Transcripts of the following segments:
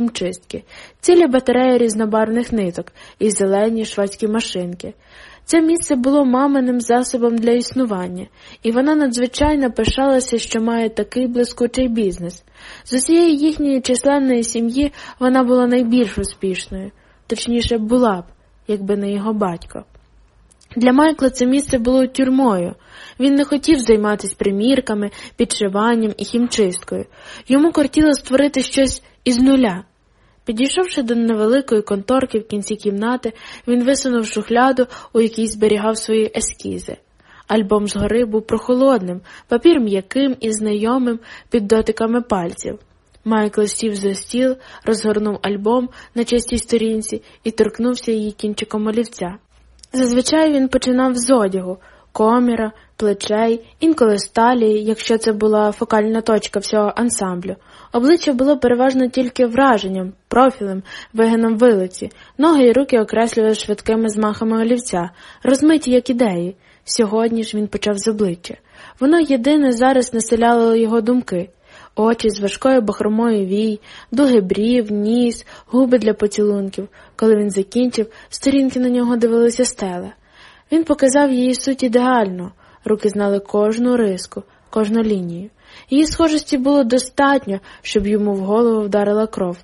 хімчистки, цілі батареї різнобарвних ниток і зелені швадські машинки. Це місце було маминим засобом для існування, і вона надзвичайно пишалася, що має такий блискучий бізнес. З усієї їхньої численної сім'ї вона була найбільш успішною, точніше, була б, якби не його батько. Для Майкла це місце було тюрмою. Він не хотів займатися примірками, підшиванням і хімчисткою. Йому кортіло створити щось із нуля. Підійшовши до невеликої конторки в кінці кімнати, він висунув шухляду, у якій зберігав свої ескізи. Альбом згори був прохолодним, папір м'яким і знайомим під дотиками пальців. Майкл сів за стіл, розгорнув альбом на чистій сторінці і торкнувся її кінчиком олівця. Зазвичай він починав з одягу, коміра, плечей, інколи з талії, якщо це була фокальна точка всього ансамблю. Обличчя було переважно тільки враженням, профілем, вигином вилиці, ноги й руки окреслювали швидкими змахами олівця, розмиті як ідеї. Сьогодні ж він почав з обличчя. Воно єдине зараз населяло його думки. Очі з важкою бахромою вій, дуги брів, ніс, губи для поцілунків. Коли він закінчив, сторінки на нього дивилися стела. Він показав її суть ідеально, руки знали кожну риску, кожну лінію. Її схожості було достатньо, щоб йому в голову вдарила кров.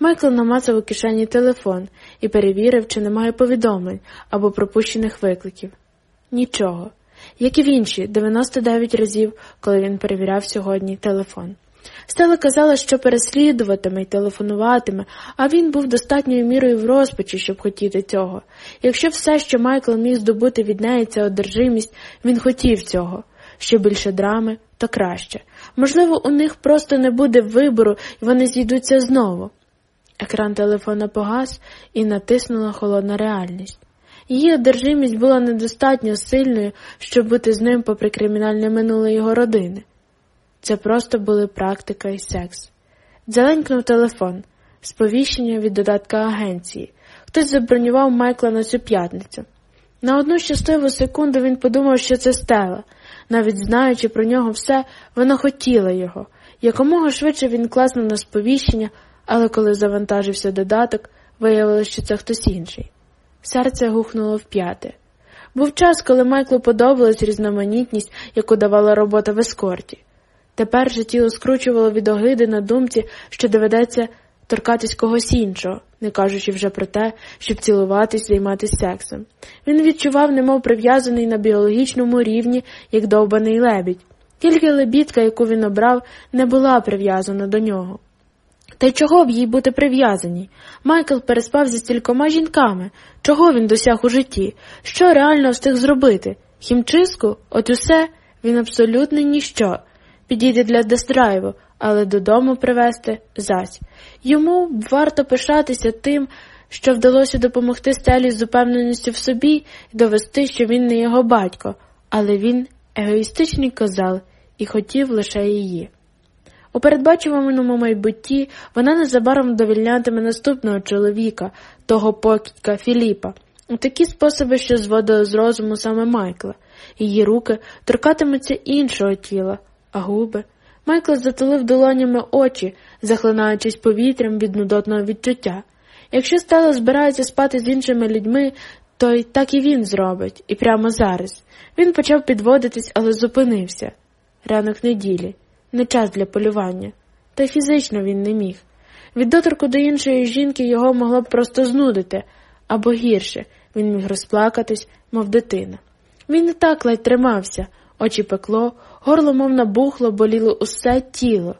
Майкл намацав у кишені телефон і перевірив, чи немає повідомлень або пропущених викликів. Нічого, як і в інші 99 разів, коли він перевіряв сьогодні телефон. Стела казала, що переслідуватиме й телефонуватиме, а він був достатньою мірою в розпачі, щоб хотіти цього. Якщо все, що Майкл міг здобути від неї, це одержимість, він хотів цього. Що більше драми, то краще. Можливо, у них просто не буде вибору, і вони зійдуться знову. Екран телефона погас і натиснула холодна реальність. Її одержимість була недостатньо сильною, щоб бути з ним попри кримінальне минуле його родини. Це просто були практика і секс. Дзеленькнув телефон, сповіщення від додатка агенції. Хтось забронював Майкла на цю п'ятницю. На одну щасливу секунду він подумав, що це стела. Навіть знаючи про нього все, вона хотіла його. Якомога швидше він класнув на сповіщення, але коли завантажився додаток, виявилося, що це хтось інший. Серце гухнуло в п'яте. Був час, коли Майклу подобалась різноманітність, яку давала робота в ескорті. Тепер же тіло скручувало від огиди на думці, що доведеться торкатись когось іншого, не кажучи вже про те, щоб цілуватись, займатися сексом. Він відчував, немов прив'язаний на біологічному рівні, як довбаний лебідь. Тільки лебідка, яку він обрав, не була прив'язана до нього. Та й чого б їй бути прив'язаній? Майкл переспав зі стількома жінками. Чого він досяг у житті? Що реально встиг зробити? Хімчистку? От усе? Він абсолютно ніщо. Підійде для дестрайву, але додому привезти зась. Йому варто пишатися тим, що вдалося допомогти стелі з упевненістю в собі і довести, що він не його батько, але він егоїстичний козал і хотів лише її. У передбачуваному майбутті вона незабаром довільнятиме наступного чоловіка, того покидька Філіпа, у такі способи, що зводили з розуму саме Майкла. Її руки торкатимуться іншого тіла, а губи. Майкл затулив долонями очі, захлинаючись повітрям від нудотного відчуття. Якщо Стелла збирається спати з іншими людьми, то й так і він зробить, і прямо зараз. Він почав підводитись, але зупинився. Ранок неділі, не час для полювання, та й фізично він не міг. Від доторку до іншої жінки його могло б просто знудити, або гірше, він міг розплакатись, мов дитина. Він і так ледь тримався, очі пекло, горло, мов набухло, боліло усе тіло.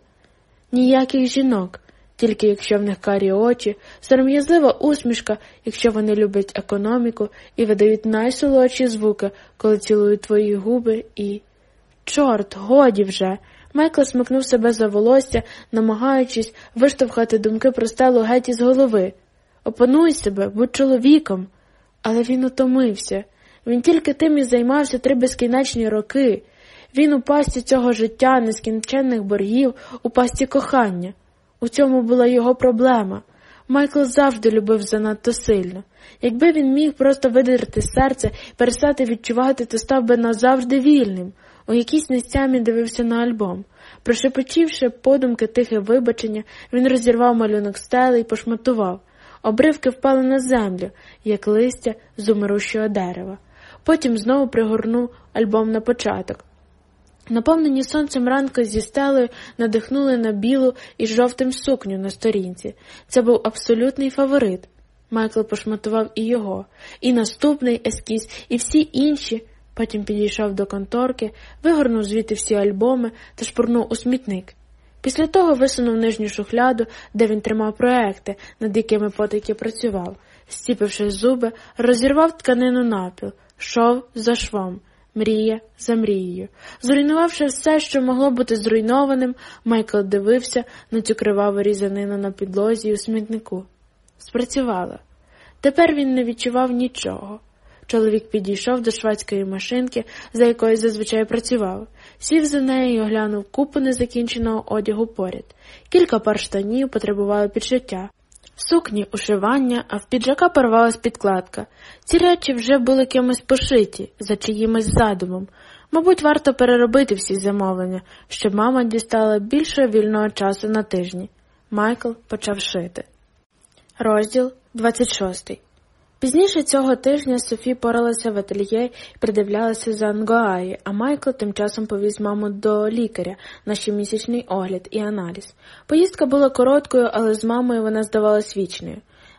Ніяких жінок, тільки якщо в них карі очі, сором'язлива усмішка, якщо вони люблять економіку і видають найсолодші звуки, коли цілують твої губи, і. Чорт, годі вже. Майкл смикнув себе за волосся, намагаючись виштовхати думки про стелу геть із голови. Опануй себе, будь чоловіком. Але він утомився. Він тільки тим і займався три безкінечні роки. Він у пасті цього життя, нескінченних боргів, у пасті кохання. У цьому була його проблема. Майкл завжди любив занадто сильно. Якби він міг просто видерти серце, перестати відчувати, то став би назавжди вільним. У якійсь нестямі дивився на альбом. Прошепотівши подумки тихе вибачення, він розірвав малюнок стели і пошматував. Обривки впали на землю, як листя з умирущого дерева. Потім знову пригорнув альбом на початок. Наповнені сонцем ранки зі стелею надихнули на білу і жовтим сукню на сторінці. Це був абсолютний фаворит. Майкл пошматував і його, і наступний ескіз, і всі інші. Потім підійшов до конторки, вигорнув звідти всі альбоми та шпурнув у смітник. Після того висунув нижню шухляду, де він тримав проекти, над якими потайки працював, стіпивши зуби, розірвав тканину напіл, шов за швом, мрія за мрією. Зруйнувавши все, що могло бути зруйнованим, Майкл дивився на цю криваву різанину на підлозі і у смітнику. Спрацювало. Тепер він не відчував нічого. Чоловік підійшов до швадської машинки, за якою зазвичай працював, сів за нею і оглянув купу незакінченого одягу поряд. Кілька пар штанів потребували підшиття. Сукні ушивання, а в піджака порвалась підкладка. Ці речі вже були кимось пошиті, за чиїмось задумом. Мабуть, варто переробити всі замовлення, щоб мама дістала більше вільного часу на тижні. Майкл почав шити. Розділ 26 Пізніше цього тижня Софі поралася в ательє і придивлялася за Ангоаї, а Майкл тим часом повіз маму до лікаря на щомісячний огляд і аналіз. Поїздка була короткою, але з мамою вона здавалась вічною.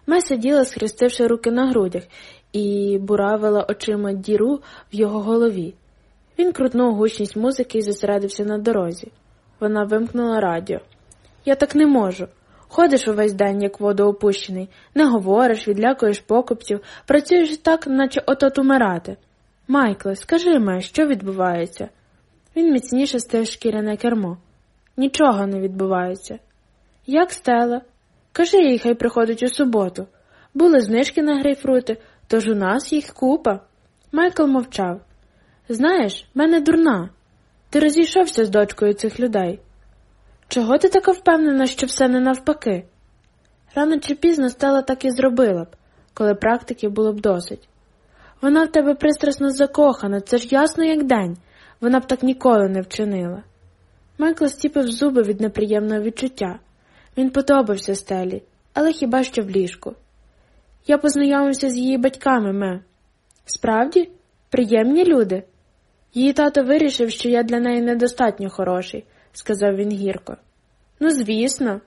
Ме сиділа, схрестивши руки на грудях, і буравила очима діру в його голові. Він крутнув гучність музики і зосередився на дорозі. Вона вимкнула радіо. Я так не можу. Ходиш увесь день, як водоопущений, не говориш, відлякуєш покупців, працюєш так, наче отот умирати. Майкле, скажи мені, що відбувається? Він міцніше стив шкіряне кермо. Нічого не відбувається. Як стела? Кажи їй, хай приходить у суботу. Були знижки на грейпфрути, тож у нас їх купа. Майкл мовчав. Знаєш, мене дурна. Ти розійшовся з дочкою цих людей. Чого ти така впевнена, що все не навпаки? Рано чи пізно стала так і зробила б, коли практики було б досить. Вона в тебе пристрасно закохана, це ж ясно, як день, вона б так ніколи не вчинила. Майкл стіпив зуби від неприємного відчуття. Він подобався стелі, але хіба що в ліжку. Я познайомився з її батьками, ме. Справді, приємні люди. Її тато вирішив, що я для неї недостатньо хороший сказав він гірко. Ну, звісно.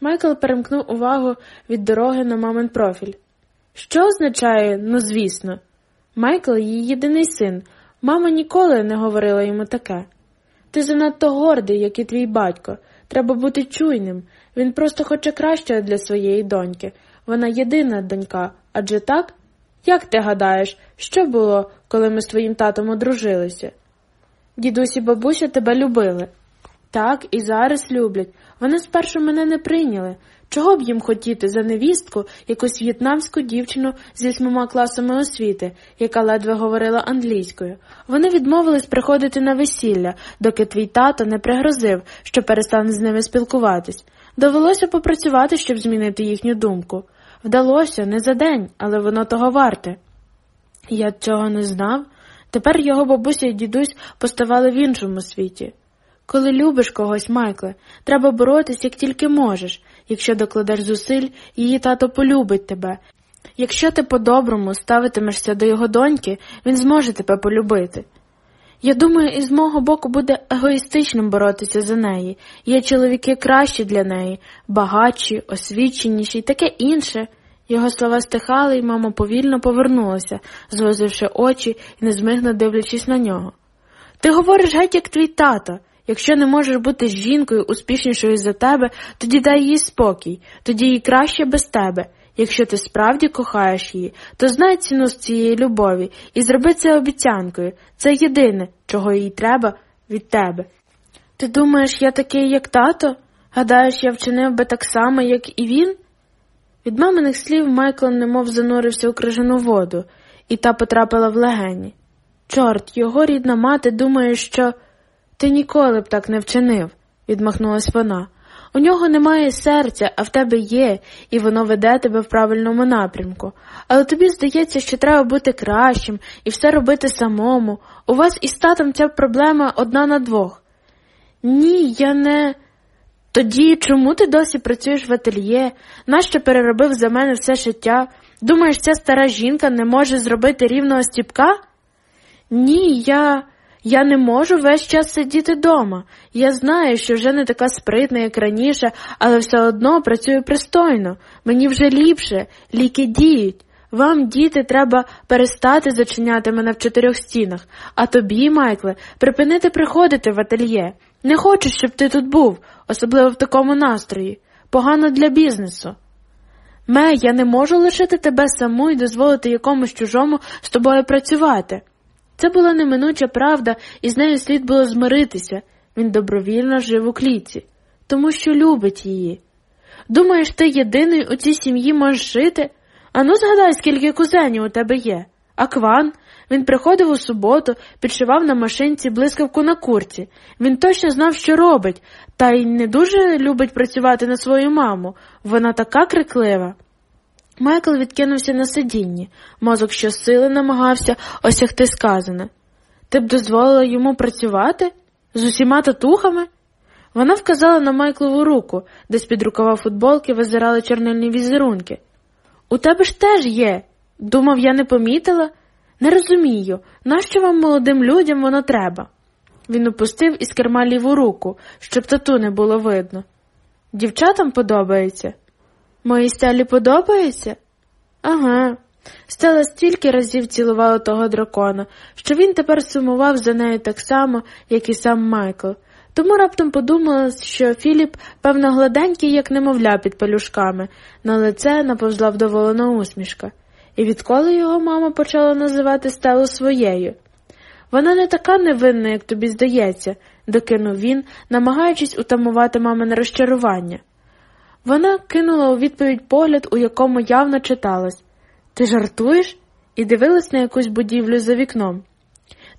Майкл перемкнув увагу від дороги на мамин профіль. Що означає, ну, звісно? Майкл її єдиний син. Мама ніколи не говорила йому таке. Ти занадто гордий, як і твій батько. Треба бути чуйним. Він просто хоче кращого для своєї доньки. Вона єдина донька, адже так? Як ти гадаєш, що було, коли ми з твоїм татом одружилися? Дідусь і бабуся тебе любили, так, і зараз люблять. Вони спершу мене не прийняли. Чого б їм хотіти за невістку якусь в'єтнамську дівчину зі восьмома класами освіти, яка ледве говорила англійською. Вони відмовились приходити на весілля, доки твій тато не пригрозив, що перестане з ними спілкуватись. Довелося попрацювати, щоб змінити їхню думку. Вдалося не за день, але воно того варте. Я цього не знав. Тепер його бабуся і дідусь поставали в іншому світі. Коли любиш когось, Майкле, треба боротись, як тільки можеш. Якщо докладеш зусиль, її тато полюбить тебе. Якщо ти по-доброму ставитимешся до його доньки, він зможе тебе полюбити. Я думаю, із мого боку буде егоїстичним боротися за неї. Є чоловіки кращі для неї, багатші, освіченіші і таке інше. Його слова стихали, і мама повільно повернулася, звозивши очі і незмигно дивлячись на нього. Ти говориш геть, як твій тато. Якщо не можеш бути жінкою успішнішою за тебе, тоді дай їй спокій, тоді їй краще без тебе. Якщо ти справді кохаєш її, то знай ціну з цієї любові і зроби це обіцянкою. Це єдине, чого їй треба від тебе. Ти думаєш, я такий, як тато? Гадаєш, я вчинив би так само, як і він? Від маминих слів Майкл немов занурився у крижану воду, і та потрапила в легені. Чорт, його рідна мати думає, що. Ти ніколи б так не вчинив, відмахнулась вона. У нього немає серця, а в тебе є, і воно веде тебе в правильному напрямку. Але тобі здається, що треба бути кращим і все робити самому. У вас із татом ця проблема одна на двох. Ні, я не. Тоді чому ти досі працюєш в ательє? Нащо переробив за мене все життя? Думаєш, ця стара жінка не може зробити рівного стіпка? Ні, я. Я не можу весь час сидіти вдома. Я знаю, що вже не така спритна, як раніше, але все одно працюю пристойно. Мені вже ліпше, ліки діють. Вам, діти, треба перестати зачиняти мене в чотирьох стінах, а тобі, Майкле, припинити приходити в ательє. Не хочу, щоб ти тут був, особливо в такому настрої. Погано для бізнесу. Ме, я не можу лишити тебе саму і дозволити якомусь чужому з тобою працювати. Це була неминуча правда, і з нею слід було змиритися. Він добровільно жив у клітці, тому що любить її. Думаєш, ти єдиний у цій сім'ї можеш жити? Ану, згадай, скільки кузенів у тебе є. А Кван? Він приходив у суботу, підшивав на машинці блискавку на курці. Він точно знав, що робить, та й не дуже любить працювати на свою маму. Вона така криклива. Майкл відкинувся на сидінні, мозок щосили намагався осягти сказане. Ти б дозволила йому працювати? З усіма татухами? Вона вказала на Майклову руку, де з під рукава футболки визирали чорнильні візерунки. У тебе ж теж є. Думав, я не помітила? Не розумію, нащо вам молодим людям воно треба? Він опустив із керма ліву руку, щоб тату не було видно. Дівчатам подобається? Моїй стелі подобається? Ага. Стела стільки разів цілувала того дракона, що він тепер сумував за нею так само, як і сам Майкл. Тому раптом подумала, що Філіп, певно, гладенький, як немовля під пелюшками, на лице наповзла вдоволена усмішка. І відколи його мама почала називати стелу своєю. Вона не така невинна, як тобі здається, докинув він, намагаючись утамувати мамине розчарування. Вона кинула у відповідь погляд, у якому явно читалось Ти жартуєш? і дивилась на якусь будівлю за вікном.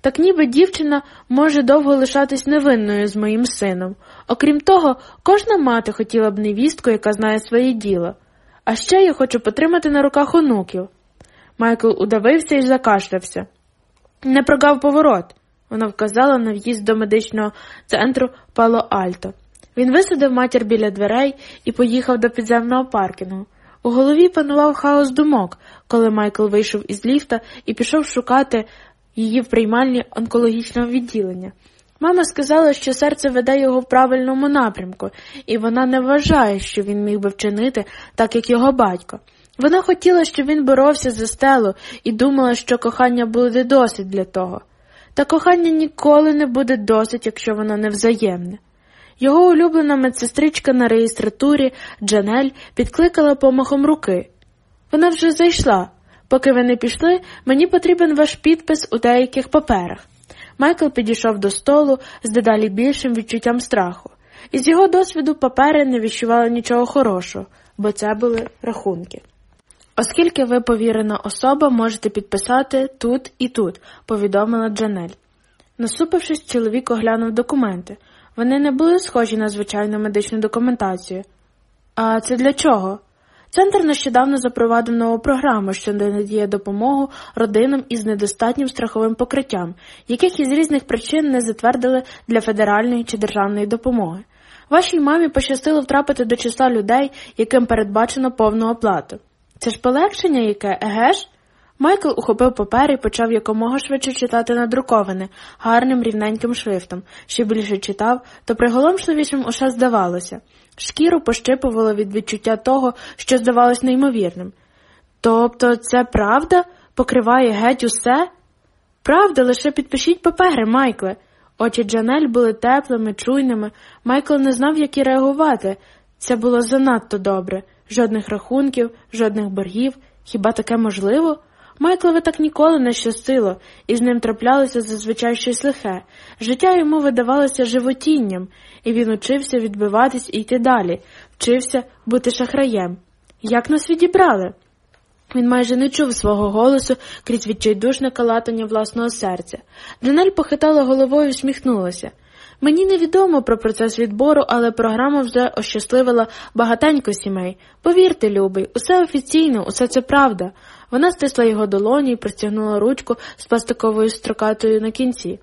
Так ніби дівчина може довго лишатись невинною з моїм сином. Окрім того, кожна мати хотіла б невістку, яка знає своє діло. А ще я хочу потримати на руках онуків. Майкл удавився і закашлявся. Не прогав поворот, вона вказала на в'їзд до медичного центру Пало Альто. Він висадив матір біля дверей і поїхав до підземного паркінгу. У голові панував хаос думок, коли Майкл вийшов із ліфта і пішов шукати її в приймальні онкологічного відділення. Мама сказала, що серце веде його в правильному напрямку, і вона не вважає, що він міг би вчинити так, як його батько. Вона хотіла, щоб він боровся за стелу і думала, що кохання буде досить для того. Та кохання ніколи не буде досить, якщо воно не взаємне. Його улюблена медсестричка на реєстратурі Джанель підкликала помахом руки. Вона вже зайшла. Поки ви не пішли, мені потрібен ваш підпис у деяких паперах. Майкл підійшов до столу з дедалі більшим відчуттям страху. Із його досвіду папери не відчували нічого хорошого, бо це були рахунки. Оскільки ви повірена особа, можете підписати тут і тут, повідомила Джанель. Насупившись, чоловік оглянув документи. Вони не були схожі на звичайну медичну документацію. А це для чого? Центр нещодавно запровадив нову програму, що надає допомогу родинам із недостатнім страховим покриттям, яких із різних причин не затвердили для федеральної чи державної допомоги. Вашій мамі пощастило втрапити до числа людей, яким передбачено повну оплату. Це ж полегшення яке, еге ж? Майкл ухопив папер і почав якомога швидше читати надруковане, гарним рівненьким шрифтом. Що більше читав, то приголомшливішим усе здавалося. Шкіру пощипувало від відчуття того, що здавалось неймовірним. Тобто це правда покриває геть усе? Правда, лише підпишіть папери, Майкле. Очі Джанель були теплими, чуйними. Майкл не знав, як і реагувати. Це було занадто добре. Жодних рахунків, жодних боргів. Хіба таке можливо? Майклові так ніколи не щастило, і з ним траплялося зазвичай щось лихе. Життя йому видавалося животінням, і він учився відбиватись і йти далі, вчився бути шахраєм. Як нас відібрали? Він майже не чув свого голосу крізь відчайдушне калатання власного серця. Данель похитала головою і всміхнулася. Мені невідомо про процес відбору, але програма вже ощасливила багатенько сімей. Повірте, любий, усе офіційно, усе це правда. Вона стисла його долоні і простягнула ручку з пластиковою строкатою на кінці.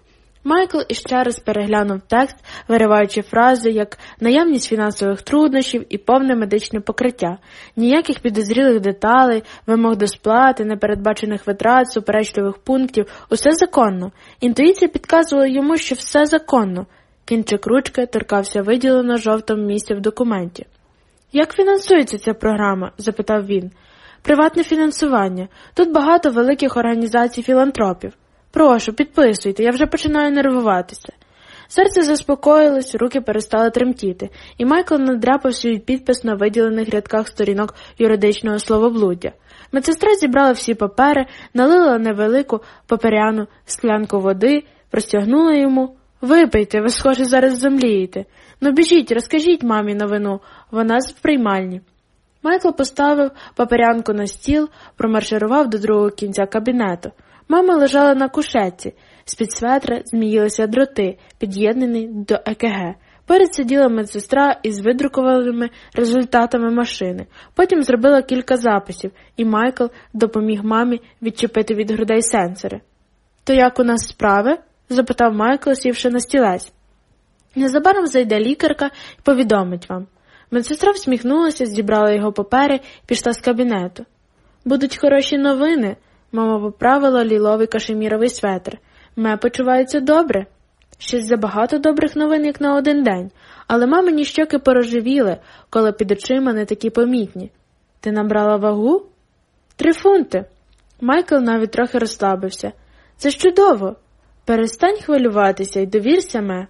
Майкл іще раз переглянув текст, вириваючи фрази як наявність фінансових труднощів і повне медичне покриття, ніяких підозрілих деталей, вимог до сплати, непередбачених витрат, суперечливих пунктів, усе законно. Інтуїція підказувала йому, що все законно. Кінчик ручки торкався виділено жовтому місця в документі. Як фінансується ця програма? запитав він. Приватне фінансування. Тут багато великих організацій філантропів. Прошу, підписуйте, я вже починаю нервуватися. Серце заспокоїлось, руки перестали тремтіти, і Майкл надряпав свій підпис на виділених рядках сторінок юридичного словоблуддя. Медсестра зібрала всі папери, налила невелику паперяну склянку води, простягнула йому. Випийте, ви, схоже, зараз зомлієте. Ну біжіть, розкажіть мамі новину, вона з приймальні. Майкл поставив паперянку на стіл, промарширував до другого кінця кабінету. Мама лежала на кушетці, з-під светра зміїлися дроти, під'єднані до ЕКГ. Перед сиділа медсестра із видрукованими результатами машини. Потім зробила кілька записів, і Майкл допоміг мамі відчепити від грудей сенсори. То як у нас справи? запитав Майкл, сівши на стілець. Незабаром зайде лікарка і повідомить вам. Медсестра всміхнулася, зібрала його папери пішла з кабінету. Будуть хороші новини, мама поправила ліловий кашеміровий светр. Ме почувається добре. Щось забагато добрих новин, як на один день, але мамині щоки порожевіли, коли під очима не такі помітні. Ти набрала вагу? Три фунти. Майкл навіть трохи розслабився. Це ж чудово. Перестань хвилюватися і довірся ме.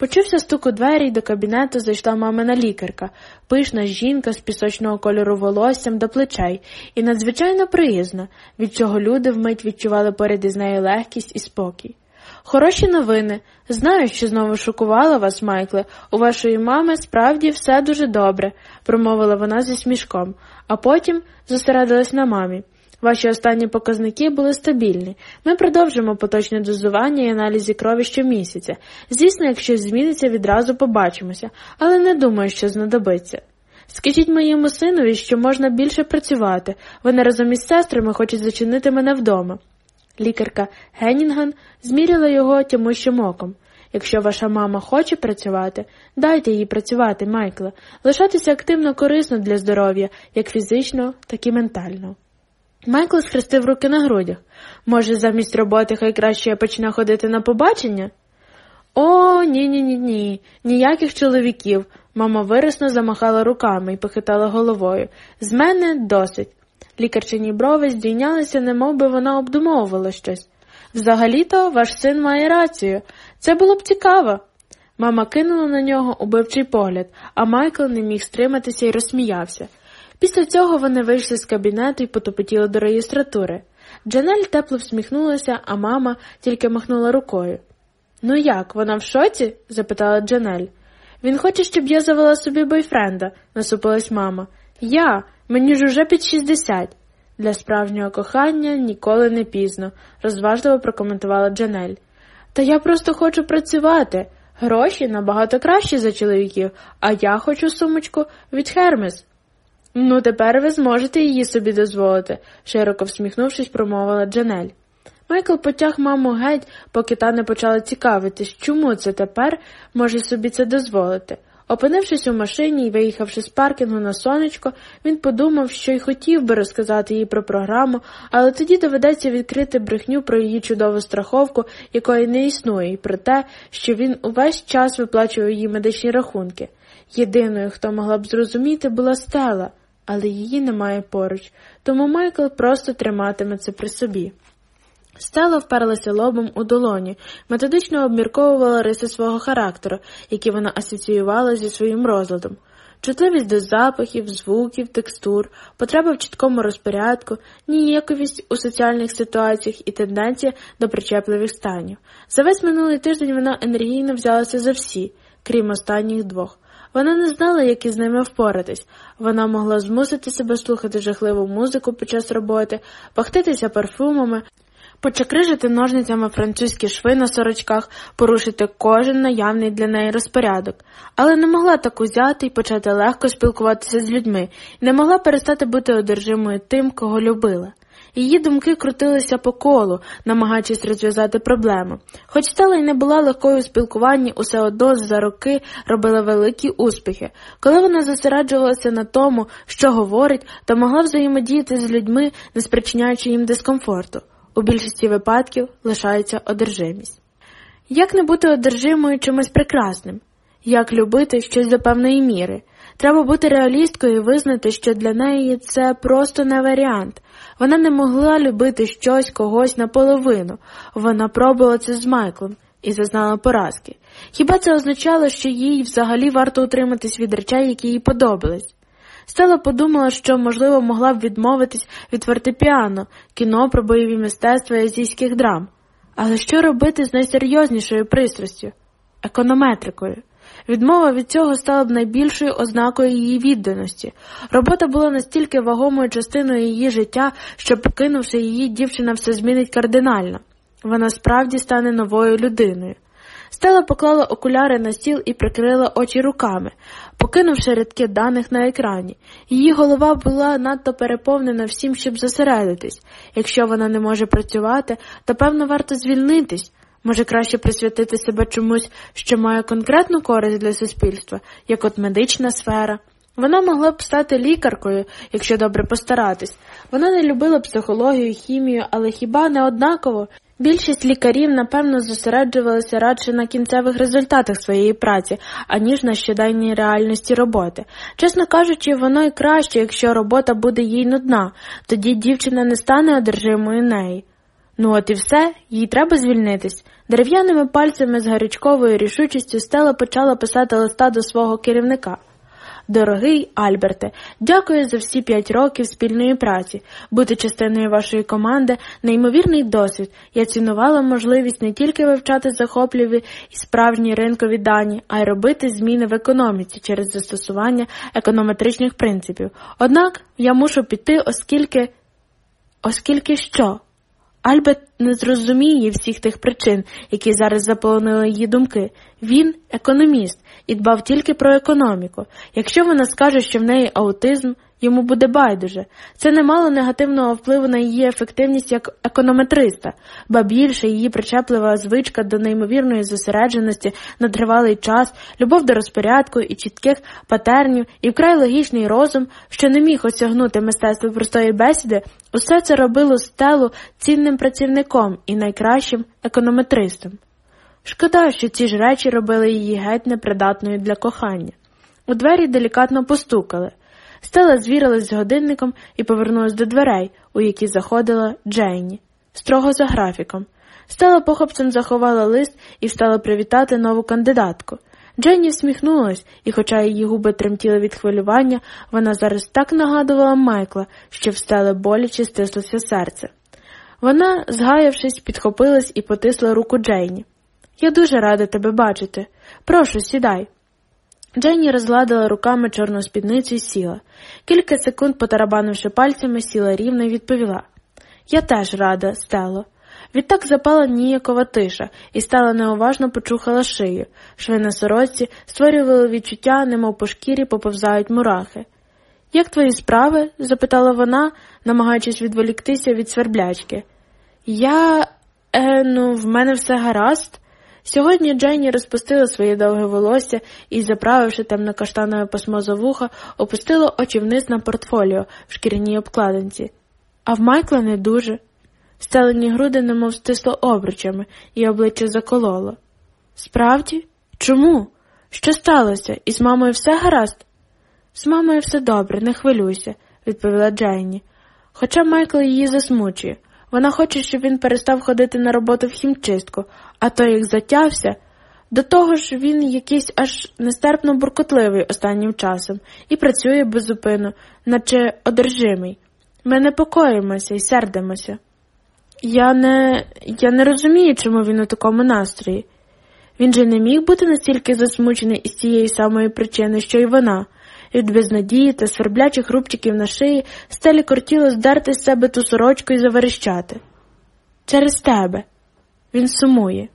Почувся стук у двері і до кабінету зайшла мамина лікарка, пишна жінка з пісочного кольору волоссям до плечей, і надзвичайно приязна, від чого люди вмить відчували поряд із нею легкість і спокій. Хороші новини. Знаю, що знову шокувала вас, Майкле. У вашої мами справді все дуже добре, промовила вона зі смішком, а потім зосередилась на мамі. Ваші останні показники були стабільні. Ми продовжимо поточне дозування і аналізи крові щомісяця. Звісно, якщо зміниться, відразу побачимося, але не думаю, що знадобиться. Скажіть моєму синові, що можна більше працювати. Вони разом із сестрами хочуть зачинити мене вдома. Лікарка Генінган зміряла його тямущим оком. Якщо ваша мама хоче працювати, дайте їй працювати, Майкле. Лишатися активно корисно для здоров'я, як фізично, так і ментально. Майкл схрестив руки на грудях. Може, замість роботи хай краще я почне ходити на побачення? О, ні, ні, ні, ні, ніяких чоловіків. Мама вирисно замахала руками і похитала головою. З мене досить. Лікарчині брови здійнялися, немов би вона обдумовувала щось. Взагалі-то ваш син має рацію. Це було б цікаво. Мама кинула на нього убивчий погляд, а Майкл не міг стриматися і розсміявся. Після цього вони вийшли з кабінету і потопотіли до реєстратури. Джанель тепло всміхнулася, а мама тільки махнула рукою. Ну як, вона в шоці? запитала Джанель. Він хоче, щоб я завела собі бойфренда, насупилась мама. Я, мені ж уже під шістдесят. Для справжнього кохання ніколи не пізно, розважливо прокоментувала Джанель. Та я просто хочу працювати. Гроші набагато кращі за чоловіків, а я хочу сумочку від Хермес. Ну, тепер ви зможете її собі дозволити, широко всміхнувшись, промовила Джанель. Майкл потяг маму геть, поки та не почала цікавитись, чому це тепер може собі це дозволити. Опинившись у машині і виїхавши з паркінгу на сонечко, він подумав, що й хотів би розказати їй про програму, але тоді доведеться відкрити брехню про її чудову страховку, якої не існує, і про те, що він увесь час виплачував її медичні рахунки. Єдиною, хто могла б зрозуміти, була стела але її немає поруч, тому Майкл просто триматиме це при собі. Стела вперлася лобом у долоні, методично обмірковувала риси свого характеру, які вона асоціювала зі своїм розладом. Чутливість до запахів, звуків, текстур, потреба в чіткому розпорядку, ніяковість у соціальних ситуаціях і тенденція до причепливих станів. За весь минулий тиждень вона енергійно взялася за всі, крім останніх двох. Вона не знала, як із ними впоратись. Вона могла змусити себе слухати жахливу музику під час роботи, пахтитися парфумами, почекрижити ножницями французькі шви на сорочках, порушити кожен наявний для неї розпорядок, але не могла так узяти і почати легко спілкуватися з людьми, не могла перестати бути одержимою тим, кого любила. Її думки крутилися по колу, намагаючись розв'язати проблему. Хоч стала й не була легкою у спілкуванні, усе одно за роки робила великі успіхи. Коли вона зосереджувалася на тому, що говорить, то могла взаємодіяти з людьми, не спричиняючи їм дискомфорту. У більшості випадків лишається одержимість. Як не бути одержимою чимось прекрасним? Як любити щось до певної міри? Треба бути реалісткою і визнати, що для неї це просто не варіант. Вона не могла любити щось когось наполовину. Вона пробувала це з Майклом і зазнала поразки. Хіба це означало, що їй взагалі варто утриматись від речей, які їй подобались? Стела подумала, що, можливо, могла б відмовитись від фортепіано, кіно про бойові мистецтва і азійських драм. Але що робити з найсерйознішою пристрастю економетрикою? Відмова від цього стала б найбільшою ознакою її відданості. Робота була настільки вагомою частиною її життя, що, покинувши її, дівчина все змінить кардинально. Вона справді стане новою людиною. Стела поклала окуляри на стіл і прикрила очі руками, покинувши рядки даних на екрані. Її голова була надто переповнена всім, щоб зосередитись. Якщо вона не може працювати, то певно варто звільнитись. Може краще присвятити себе чомусь, що має конкретну користь для суспільства, як от медична сфера. Вона могла б стати лікаркою, якщо добре постаратись. Вона не любила психологію, хімію, але хіба не однаково? Більшість лікарів, напевно, зосереджувалися радше на кінцевих результатах своєї праці, аніж на щоденній реальності роботи. Чесно кажучи, воно й краще, якщо робота буде їй нудна, тоді дівчина не стане одержимою неї. Ну от і все, їй треба звільнитись. Дерев'яними пальцями з гарячковою рішучістю Стела почала писати листа до свого керівника. Дорогий Альберте, дякую за всі п'ять років спільної праці. Бути частиною вашої команди неймовірний досвід. Я цінувала можливість не тільки вивчати захопливі і справжні ринкові дані, а й робити зміни в економіці через застосування економетричних принципів. Однак я мушу піти, оскільки. Оскільки що? Альберт не зрозуміє всіх тих причин, які зараз заполонили її думки. Він економіст і дбав тільки про економіку. Якщо вона скаже, що в неї аутизм, йому буде байдуже. Це не мало негативного впливу на її ефективність як економетриста, ба більше її причеплива звичка до неймовірної зосередженості на тривалий час, любов до розпорядку і чітких патернів, і вкрай логічний розум, що не міг осягнути мистецтво простої бесіди, усе це робило стелу цінним працівником і найкращим економетристом. Шкода, що ці ж речі робили її геть непридатною для кохання. У двері делікатно постукали. Стела звірилась з годинником і повернулась до дверей, у які заходила Джейні, строго за графіком. Стела похопцем заховала лист і встала привітати нову кандидатку. Дженні всміхнулась, і, хоча її губи тремтіли від хвилювання, вона зараз так нагадувала Майкла, що в боляче стислося серце. Вона, згаявшись, підхопилась і потисла руку Джейні. Я дуже рада тебе бачити. Прошу, сідай. Дженні розгладила руками чорну спідницю і сіла. Кілька секунд, потарабанивши пальцями, сіла рівно і відповіла Я теж рада, Стело. Відтак запала ніякова тиша і стала неуважно почухала шию. Шви на сорочці створювали відчуття, немов по шкірі поповзають мурахи. Як твої справи? запитала вона, намагаючись відволіктися від сверблячки. Я, е, ну, в мене все гаразд. Сьогодні Дженні розпустила своє довге волосся і, заправивши темно-каштанове пасмо за вуха, опустила очі вниз на портфоліо в шкіряній обкладинці. А в Майкла не дуже. Стелені груди немов стисло обручами, і обличчя закололо. Справді? Чому? Що сталося? І з мамою все гаразд? З мамою все добре, не хвилюйся, відповіла Дженні. Хоча Майкл її засмучує. Вона хоче, щоб він перестав ходити на роботу в хімчистку, а той як затявся. До того ж він якийсь аж нестерпно буркотливий останнім часом і працює безупину, наче одержимий. Ми непокоїмося і сердимося. Я не я не розумію, чому він у такому настрої. Він же не міг бути настільки засмучений із тієї самої причини, що й вона. Від безнадії та сверблячих рубчиків на шиї стелі кортіло здерти з себе ту сорочку і заверещати. Через тебе. Він сумує.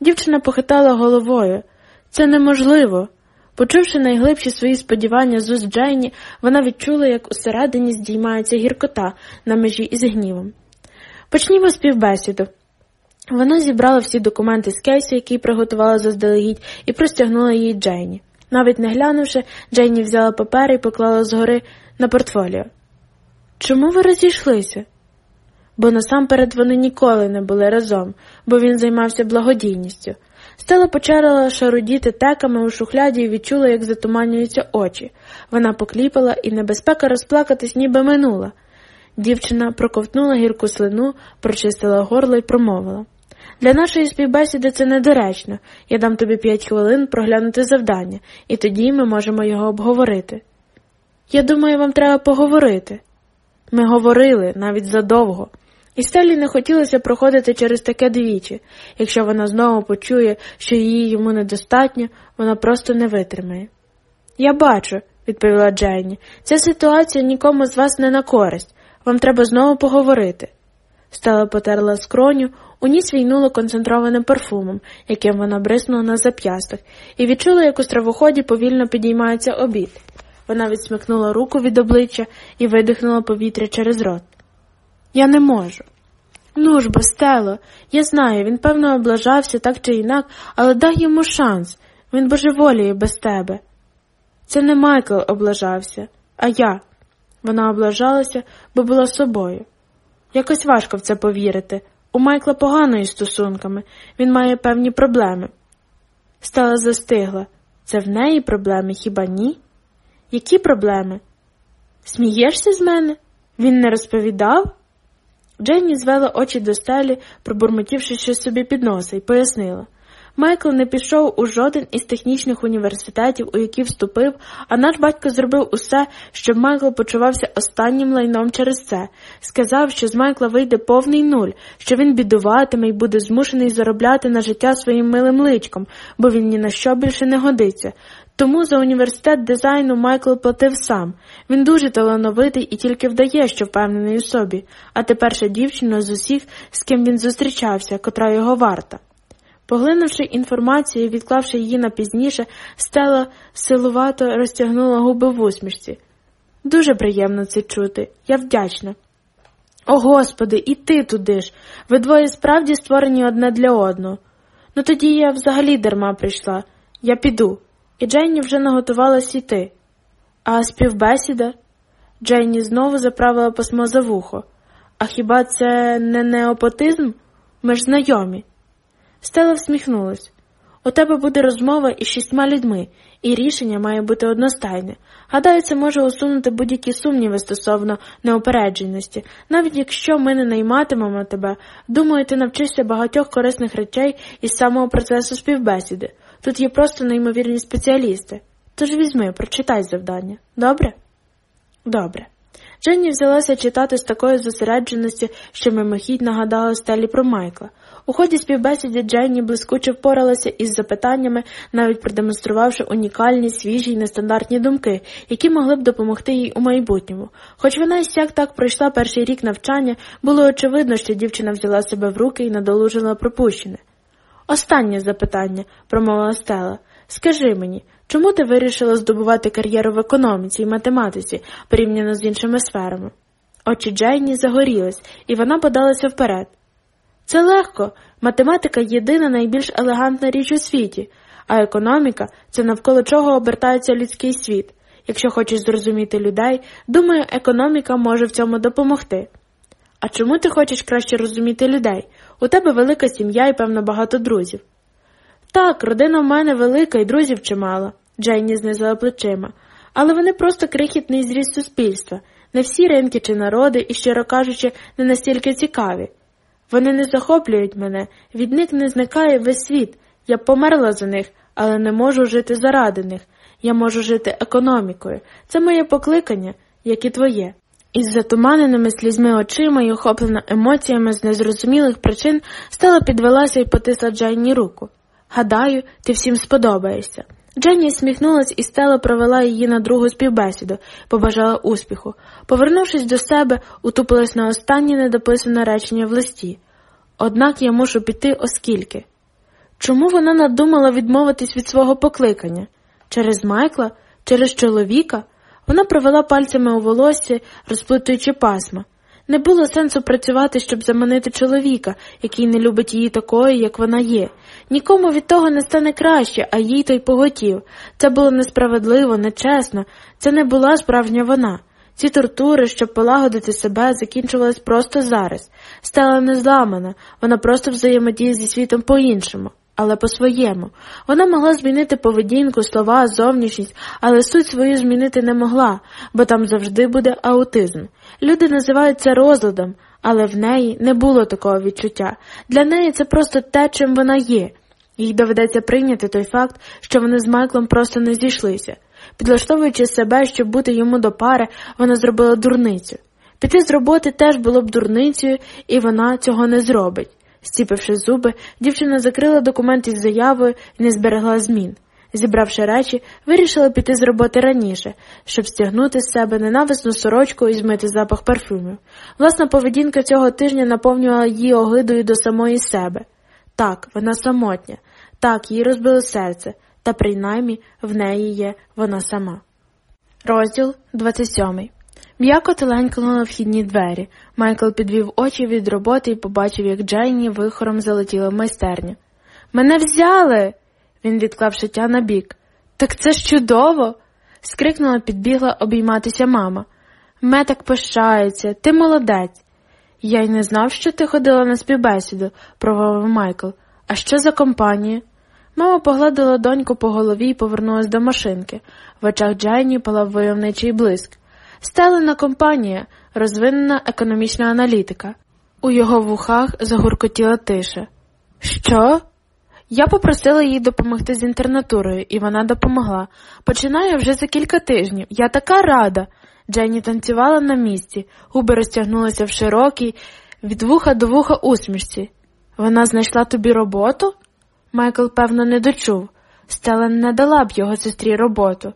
Дівчина похитала головою. Це неможливо. Почувши найглибші свої сподівання з уст Джейні, вона відчула, як усередині здіймається гіркота на межі із гнівом. Почнімо співбесіду. Вона зібрала всі документи з кейсу, який приготувала заздалегідь, і простягнула її Джейні. Навіть не глянувши, Джейні взяла папери і поклала згори на портфоліо. Чому ви розійшлися? Бо насамперед вони ніколи не були разом, бо він займався благодійністю. Стела почала шарудіти теками у шухляді і відчула, як затуманюються очі. Вона покліпала, і небезпека розплакатись ніби минула. Дівчина проковтнула гірку слину, прочистила горло і промовила. Для нашої співбесіди це недоречно. Я дам тобі п'ять хвилин проглянути завдання, і тоді ми можемо його обговорити. Я думаю, вам треба поговорити. Ми говорили навіть задовго. І Стелі не хотілося проходити через таке двічі. Якщо вона знову почує, що її йому недостатньо, вона просто не витримає. Я бачу, відповіла Дженні, ця ситуація нікому з вас не на користь. Вам треба знову поговорити. Стела потерла скроню, у ніс війнуло концентрованим парфумом, яким вона бриснула на зап'ястах, і відчула, як у стравоході повільно підіймається обід. Вона відсмикнула руку від обличчя і видихнула повітря через рот. Я не можу. Ну ж бо, Стело, я знаю, він, певно, облажався так чи інак, але дай йому шанс. Він божеволіє без тебе. Це не Майкл облажався, а я. Вона облажалася, бо була собою. Якось важко в це повірити. У Майкла погано із стосунками, він має певні проблеми. Стала застигла. Це в неї проблеми, хіба ні? Які проблеми? Смієшся з мене? Він не розповідав? Дженні звела очі до стелі, пробурмотівши щось собі під носа, і пояснила. Майкл не пішов у жоден із технічних університетів, у які вступив, а наш батько зробив усе, щоб Майкл почувався останнім лайном через це. Сказав, що з Майкла вийде повний нуль, що він бідуватиме і буде змушений заробляти на життя своїм милим личком, бо він ні на що більше не годиться. Тому за університет дизайну Майкл платив сам. Він дуже талановитий і тільки вдає, що впевнений у собі, а тепер ще дівчина з усіх, з ким він зустрічався, котра його варта. Поглинувши інформацію і відклавши її на пізніше, стела силувато розтягнула губи в усмішці. Дуже приємно це чути, я вдячна. О Господи, і ти туди ж. Ви двоє справді створені одне для одного. Ну тоді я взагалі дарма прийшла. Я піду. І Дженні вже наготувалась йти. А співбесіда? Дженні знову заправила пасмо за вухо. А хіба це не неопотизм? Ми ж знайомі. Стела всміхнулась. У тебе буде розмова із шістьма людьми, і рішення має бути одностайне. Гадаю, це може усунути будь-які сумніви стосовно неопередженості. Навіть якщо ми не найматимемо тебе, думаю, ти навчишся багатьох корисних речей із самого процесу співбесіди. Тут є просто неймовірні спеціалісти. Тож візьми, прочитай завдання. Добре? Добре. Дженні взялася читати з такої зосередженості, що мимохідь нагадала стелі про Майкла. У ході співбесіді Дженні блискуче впоралася із запитаннями, навіть продемонструвавши унікальні, свіжі й нестандартні думки, які могли б допомогти їй у майбутньому. Хоч вона і сяк так пройшла перший рік навчання, було очевидно, що дівчина взяла себе в руки і надолужила пропущене. Останнє запитання, промовила Стела. Скажи мені, чому ти вирішила здобувати кар'єру в економіці і математиці порівняно з іншими сферами? Очі Джейні загорілись, і вона подалася вперед. Це легко. Математика єдина найбільш елегантна річ у світі, а економіка це навколо чого обертається людський світ. Якщо хочеш зрозуміти людей, думаю, економіка може в цьому допомогти. А чому ти хочеш краще розуміти людей? У тебе велика сім'я і, певно, багато друзів. Так, родина в мене велика і друзів чимало, Джейні знизила плечима, але вони просто крихітний зріст суспільства, не всі ринки чи народи і, щиро кажучи, не настільки цікаві. Вони не захоплюють мене, від них не зникає весь світ. Я померла за них, але не можу жити заради них. Я можу жити економікою. Це моє покликання, як і твоє. Із затуманеними слізьми очима і охоплена емоціями з незрозумілих причин стала підвелася і потисла Джайні руку. Гадаю, ти всім сподобаєшся. Дженні сміхнулась і Стела провела її на другу співбесіду, побажала успіху. Повернувшись до себе, утупилась на останнє недописане речення в листі. Однак я мушу піти, оскільки. Чому вона надумала відмовитись від свого покликання? Через Майкла? Через чоловіка? Вона провела пальцями у волоссі, розплутуючи пасма. Не було сенсу працювати, щоб заманити чоловіка, який не любить її такою, як вона є. Нікому від того не стане краще, а їй той поготів. Це було несправедливо, нечесно, це не була справжня вона. Ці тортури, щоб полагодити себе, закінчувались просто зараз. Стала не зламана, вона просто взаємодіє зі світом по-іншому, але по-своєму. Вона могла змінити поведінку, слова, зовнішність, але суть свою змінити не могла, бо там завжди буде аутизм. Люди називають це розладом, але в неї не було такого відчуття. Для неї це просто те, чим вона є. Їй доведеться прийняти той факт, що вони з Майклом просто не зійшлися. Підлаштовуючи себе, щоб бути йому до пари, вона зробила дурницю. Піти з роботи теж було б дурницею, і вона цього не зробить. Стіпивши зуби, дівчина закрила документ із заявою і не зберегла змін. Зібравши речі, вирішила піти з роботи раніше, щоб стягнути з себе ненависну сорочку і змити запах парфюмів. Власна поведінка цього тижня наповнювала її огидою до самої себе. Так, вона самотня, так, їй розбило серце, та принаймні в неї є вона сама. Розділ 27 М'яко теленькнули вхідні двері. Майкл підвів очі від роботи і побачив, як Джейні вихором залетіла в майстерню. Мене взяли. Він відклав шиття на бік. Так це ж чудово. скрикнула, підбігла обійматися мама. Ме так пишається, ти молодець. Я й не знав, що ти ходила на співбесіду, прововив Майкл. А що за компанія? Мама погладила доньку по голові і повернулась до машинки. В очах Джайні палав войовничий блиск. Стелена компанія, розвинена економічна аналітика. У його вухах загуркотіла тиша. Що? Я попросила їй допомогти з інтернатурою, і вона допомогла. Починаю вже за кілька тижнів. Я така рада. Дженні танцювала на місці, губи розтягнулися в широкій, від вуха до вуха усмішці. Вона знайшла тобі роботу? Майкл, певно, не дочув. Стелен не дала б його сестрі роботу.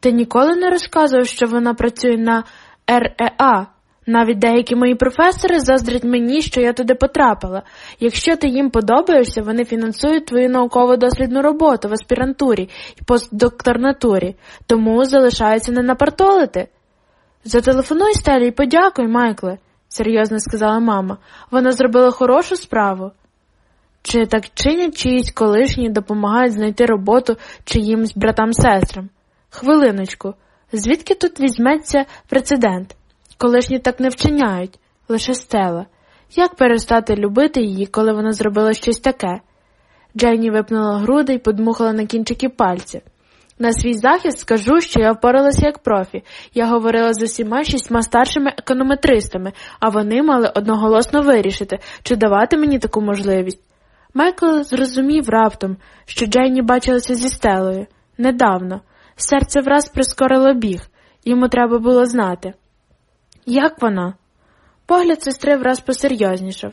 Ти ніколи не розказував, що вона працює на РЕА. Навіть деякі мої професори заздрять мені, що я туди потрапила. Якщо ти їм подобаєшся, вони фінансують твою науково-дослідну роботу в аспірантурі і постдокторнатурі, тому залишається не напартолити. Зателефонуй Стелі і подякуй, Майкле, серйозно сказала мама. Вона зробила хорошу справу. Чи так чинять чиїсь колишні допомагають знайти роботу чиїмсь братам-сестрам? Хвилиночку, звідки тут візьметься прецедент? Колишні так не вчиняють, лише стела. Як перестати любити її, коли вона зробила щось таке? Джейні випнула груди і подмухала на кінчики пальців. На свій захист скажу, що я впоралася як профі. Я говорила з усіма шістьма старшими економетристами, а вони мали одноголосно вирішити, чи давати мені таку можливість. Майкл зрозумів раптом, що Джейні бачилася зі стелою недавно. Серце враз прискорило біг, йому треба було знати. Як вона? Погляд сестри враз посерйознішав.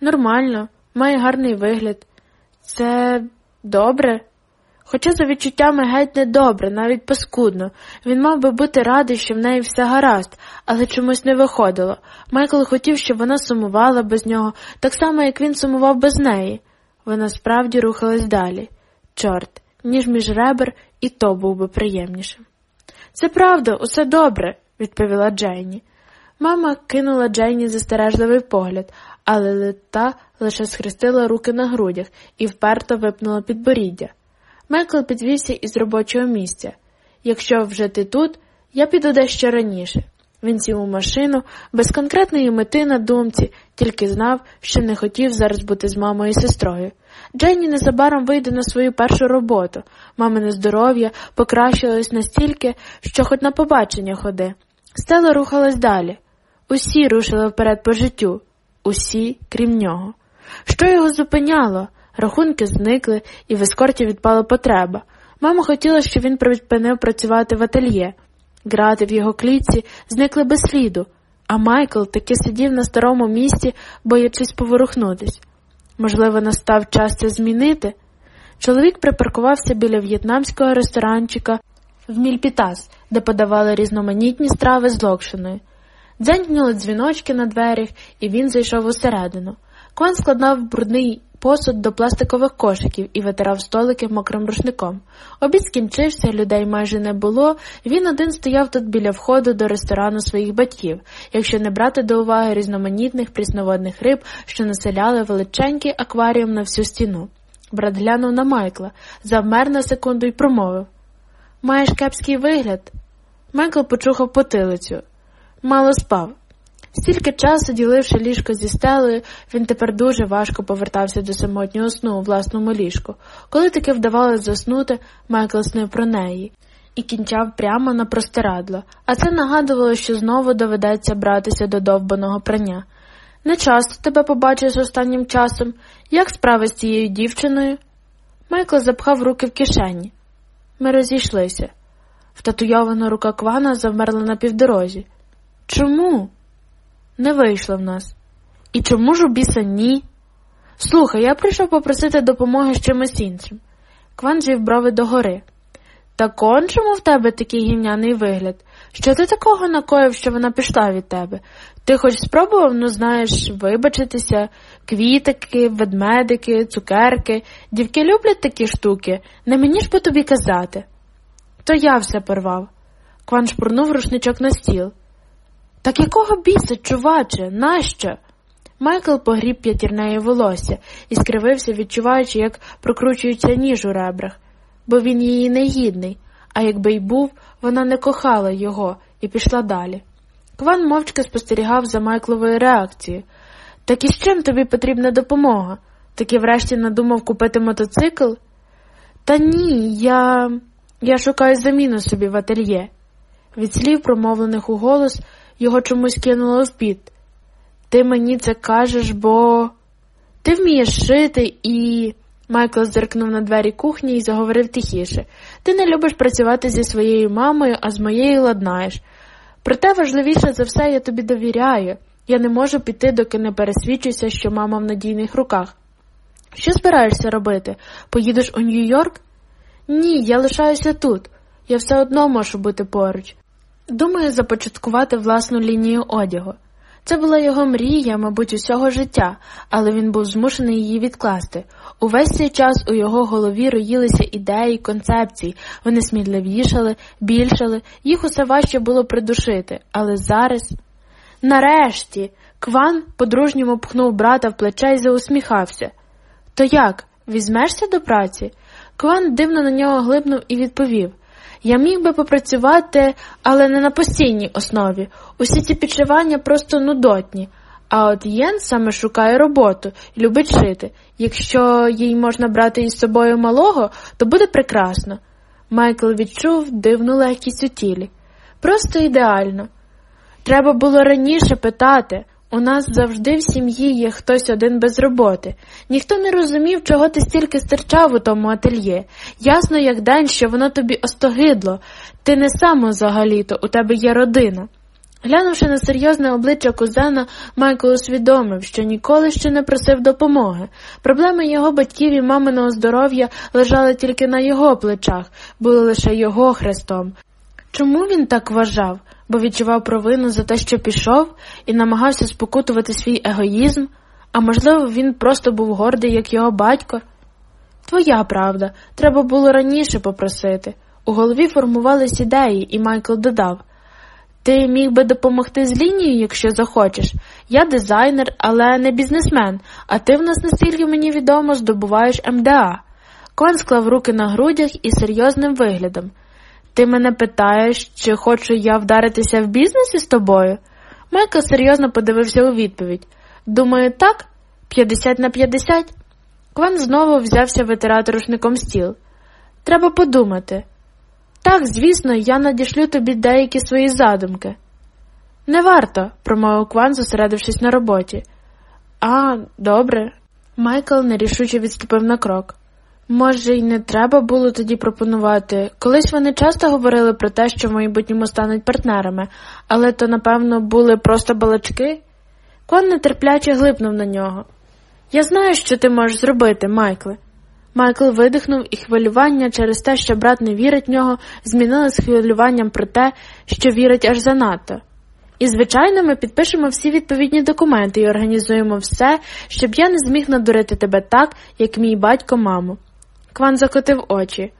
Нормально, має гарний вигляд. Це добре. Хоча за відчуттями геть не добре, навіть паскудно. Він мав би бути радий, що в неї все гаразд, але чомусь не виходило. Майкл хотів, щоб вона сумувала без нього, так само, як він сумував без неї. Вона справді рухалась далі. Чорт, ніж між ребер, і то був би приємнішим. Це правда, усе добре, відповіла Джейні. Мама кинула Джейні застережливий погляд, але та лише схрестила руки на грудях і вперто випнула підборіддя. Майкл підвівся із робочого місця. Якщо вже ти тут, я піду дещо раніше. Він сів у машину, без конкретної мети на думці, тільки знав, що не хотів зараз бути з мамою і сестрою. Дженні незабаром вийде на свою першу роботу. Мамине здоров'я покращилось настільки, що хоч на побачення ходи. Стела рухалась далі. Усі рушили вперед по життю, усі, крім нього. Що його зупиняло? Рахунки зникли, і в ескорті відпала потреба. Мама хотіла, щоб він припинив працювати в ательє. Грати в його клітці зникли без сліду, а Майкл таки сидів на старому місці, боячись поворухнутись. Можливо, настав час це змінити. Чоловік припаркувався біля в'єтнамського ресторанчика в Мільпітас, де подавали різноманітні страви з локшиною. Дзенькнули дзвіночки на дверях, і він зайшов усередину. Кван складав брудний посуд до пластикових кошиків і витирав столики мокрим рушником. Обід скінчився, людей майже не було, він один стояв тут біля входу до ресторану своїх батьків, якщо не брати до уваги різноманітних прісноводних риб, що населяли величенький акваріум на всю стіну. Брат глянув на Майкла, завмер на секунду і промовив Маєш кепський вигляд? Майкл почухав потилицю. Мало спав. Стільки часу, діливши ліжко зі стелею, він тепер дуже важко повертався до самотнього сну у власному ліжку. Коли таки вдавалося заснути, Майкл снив про неї і кінчав прямо на простирадло, а це нагадувало, що знову доведеться братися до довбаного прання. Не часто тебе побачиш останнім часом. Як справи з цією дівчиною? Майкл запхав руки в кишені. Ми розійшлися. Втатуйована рука Квана завмерла на півдорозі. Чому? Не вийшло в нас. І чому ж у біса ні? Слухай, я прийшов попросити допомоги з чимось іншим. Кван звів брови догори. Та кончому в тебе такий гімняний вигляд. Що ти такого накоїв, що вона пішла від тебе? Ти хоч спробував, ну знаєш, вибачитися, квітики, ведмедики, цукерки. Дівки люблять такі штуки, не мені ж по тобі казати. То я все порвав. Кван шпурнув рушничок на стіл. Так якого біса, чуваче, нащо? Майкл погріб п'ятірнеє волосся і скривився, відчуваючи, як прокручується ніж у ребрах, бо він її не гідний, а якби й був, вона не кохала його і пішла далі. Кван мовчки спостерігав за Майкловою реакцією. Так і з чим тобі потрібна допомога? Таки врешті надумав купити мотоцикл? Та ні, я Я шукаю заміну собі в ательє. Від слів, промовлених у голос, його чомусь кинуло в піт. Ти мені це кажеш, бо ти вмієш шити і. Майкл зиркнув на двері кухні і заговорив тихіше. Ти не любиш працювати зі своєю мамою, а з моєю ладнаєш. Проте важливіше за все я тобі довіряю. Я не можу піти, доки не пересвідчуся, що мама в надійних руках. Що збираєшся робити? Поїдеш у Нью-Йорк? Ні, я лишаюся тут. Я все одно можу бути поруч. Думаю, започаткувати власну лінію одягу. Це була його мрія, мабуть, усього життя, але він був змушений її відкласти. Увесь цей час у його голові роїлися ідеї, концепції, вони смідливішали, більшали, їх усе важче було придушити, але зараз. Нарешті, Кван по-дружньому пхнув брата в плече і заусміхався. То як, візьмешся до праці? Кван дивно на нього глибнув і відповів я міг би попрацювати, але не на постійній основі. Усі ці підшивання просто нудотні. А от Єн саме шукає роботу і любить шити. Якщо їй можна брати із собою малого, то буде прекрасно. Майкл відчув дивну легкість у тілі. Просто ідеально. Треба було раніше питати. У нас завжди в сім'ї є хтось один без роботи. Ніхто не розумів, чого ти стільки стирчав у тому ательє. Ясно, як день, що воно тобі остогидло. Ти не сам взагалі-то, у тебе є родина. Глянувши на серйозне обличчя кузена, Майкл усвідомив, що ніколи ще не просив допомоги. Проблеми його батьків і маминого здоров'я лежали тільки на його плечах, були лише його хрестом. Чому він так вважав? Бо відчував провину за те, що пішов, і намагався спокутувати свій егоїзм, а можливо, він просто був гордий, як його батько. Твоя правда, треба було раніше попросити. У голові формувались ідеї, і Майкл додав Ти міг би допомогти з лінією, якщо захочеш. Я дизайнер, але не бізнесмен, а ти в нас, наскільки мені відомо, здобуваєш МДА. Кон склав руки на грудях і серйозним виглядом. Ти мене питаєш, чи хочу я вдаритися в бізнесі з тобою? Майкл серйозно подивився у відповідь. Думаю, так, 50 на 50. Кван знову взявся витирати рушником стіл. Треба подумати. Так, звісно, я надішлю тобі деякі свої задумки. Не варто, промовив Кван, зосередившись на роботі. А, добре. Майкл нерішуче відступив на крок. Може, й не треба було тоді пропонувати. Колись вони часто говорили про те, що в майбутньому стануть партнерами, але то, напевно, були просто балачки. Кон нетерпляче глипнув на нього. Я знаю, що ти можеш зробити, Майкле. Майкл видихнув, і хвилювання через те, що брат не вірить в нього, змінилось хвилюванням про те, що вірить аж занадто. І, звичайно, ми підпишемо всі відповідні документи і організуємо все, щоб я не зміг надурити тебе так, як мій батько маму. Кван закотив очі.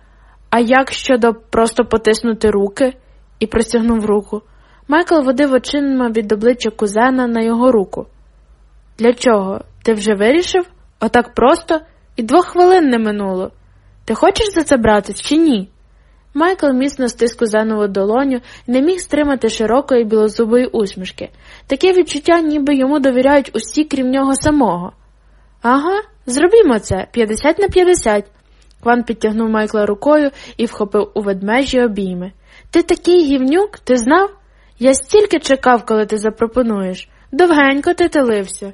А як щодо просто потиснути руки? і простягнув руку. Майкл водив очима від обличчя кузена на його руку. Для чого? Ти вже вирішив? Отак просто і двох хвилин не минуло. Ти хочеш за це братись чи ні? Майкл міцно стис кузенову долоню і не міг стримати широкої білозубої усмішки. Таке відчуття, ніби йому довіряють усі, крім нього самого. Ага, зробімо це 50 на 50. Кван підтягнув Майкла рукою і вхопив у ведмежі обійми. Ти такий гівнюк, ти знав? Я стільки чекав, коли ти запропонуєш. Довгенько ти телився.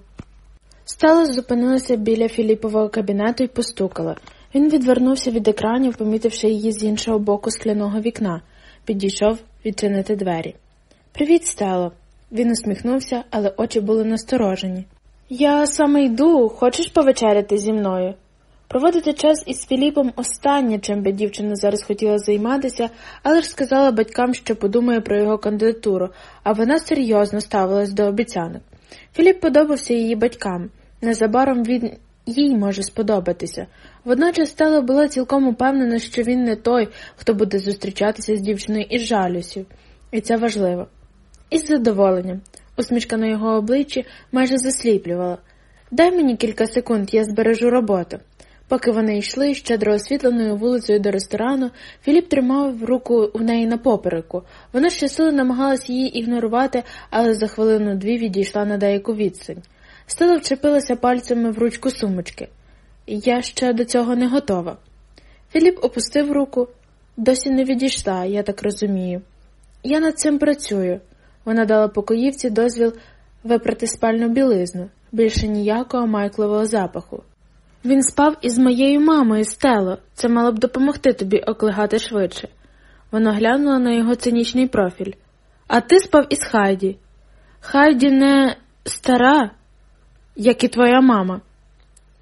Стала зупинилася біля Філіпового кабінету і постукала. Він відвернувся від екранів, помітивши її з іншого боку скляного вікна, підійшов відчинити двері. Привіт, Стело. Він усміхнувся, але очі були насторожені. Я саме йду, хочеш повечеряти зі мною? Проводити час із Філіпом останнє, чим би дівчина зараз хотіла займатися, але ж сказала батькам, що подумає про його кандидатуру, а вона серйозно ставилась до обіцянок. Філіп подобався її батькам. Незабаром він їй може сподобатися. Водночас Стела була цілком упевнена, що він не той, хто буде зустрічатися з дівчиною із жалюсів, і це важливо. Із задоволенням. Усмішка на його обличчі майже засліплювала. Дай мені кілька секунд, я збережу роботу. Поки вони йшли щедро освітленою вулицею до ресторану, Філіп тримав руку у неї на попереку. Вона щосили намагалась її ігнорувати, але за хвилину дві відійшла на деяку відстань. Стела вчепилася пальцями в ручку сумочки. Я ще до цього не готова. Філіп опустив руку. Досі не відійшла, я так розумію. Я над цим працюю. Вона дала покоївці дозвіл випрати спальну білизну, більше ніякого майклового запаху. Він спав із моєю мамою Стело. Це мало б допомогти тобі оклигати швидше. Вона глянула на його цинічний профіль. А ти спав із Хайді. Хайді не стара, як і твоя мама.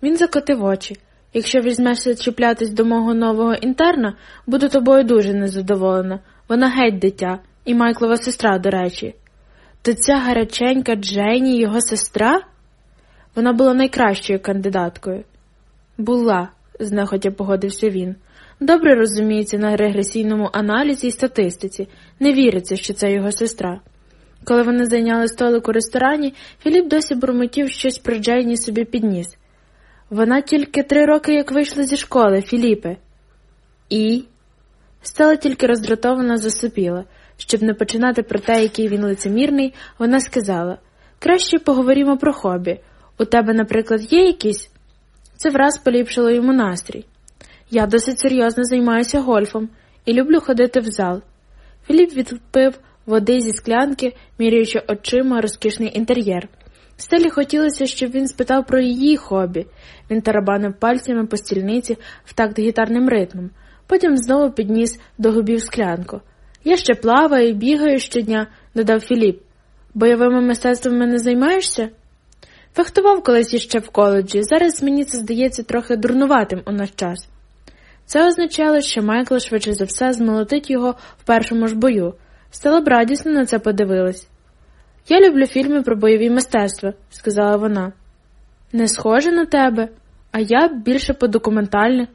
Він закотив очі. Якщо візьмешся чіплятись до мого нового інтерна, буду тобою дуже незадоволена. Вона геть дитя, і Майклова сестра, до речі. То ця гаряченька Джейні його сестра? Вона була найкращою кандидаткою. Була, знехотя погодився він. Добре розуміється на регресійному аналізі і статистиці, не віриться, що це його сестра. Коли вони зайняли столик у ресторані, Філіп досі бурмотів щось про Джейні собі підніс. Вона тільки три роки як вийшла зі школи, Філіпе. І. Стала тільки роздратовано засопіла. Щоб не починати про те, який він лицемірний, вона сказала краще поговоримо про хобі. У тебе, наприклад, є якісь? Це враз поліпшило йому настрій. Я досить серйозно займаюся гольфом і люблю ходити в зал. Філіп відпив води зі склянки, міряючи очима розкішний інтер'єр. Стелі хотілося, щоб він спитав про її хобі. Він тарабанив пальцями по стільниці в такт гітарним ритмом, потім знову підніс до губів склянку. Я ще плаваю і бігаю щодня, додав Філіп. Бойовими мистецтвами не займаєшся? Фехтував колись іще в коледжі, зараз мені це здається трохи дурнуватим у наш час. Це означало, що Майкл швидше за все змолотить його в першому ж бою. Стала б радісно на це подивилась. Я люблю фільми про бойові мистецтва, сказала вона. Не схоже на тебе, а я більше по документальне.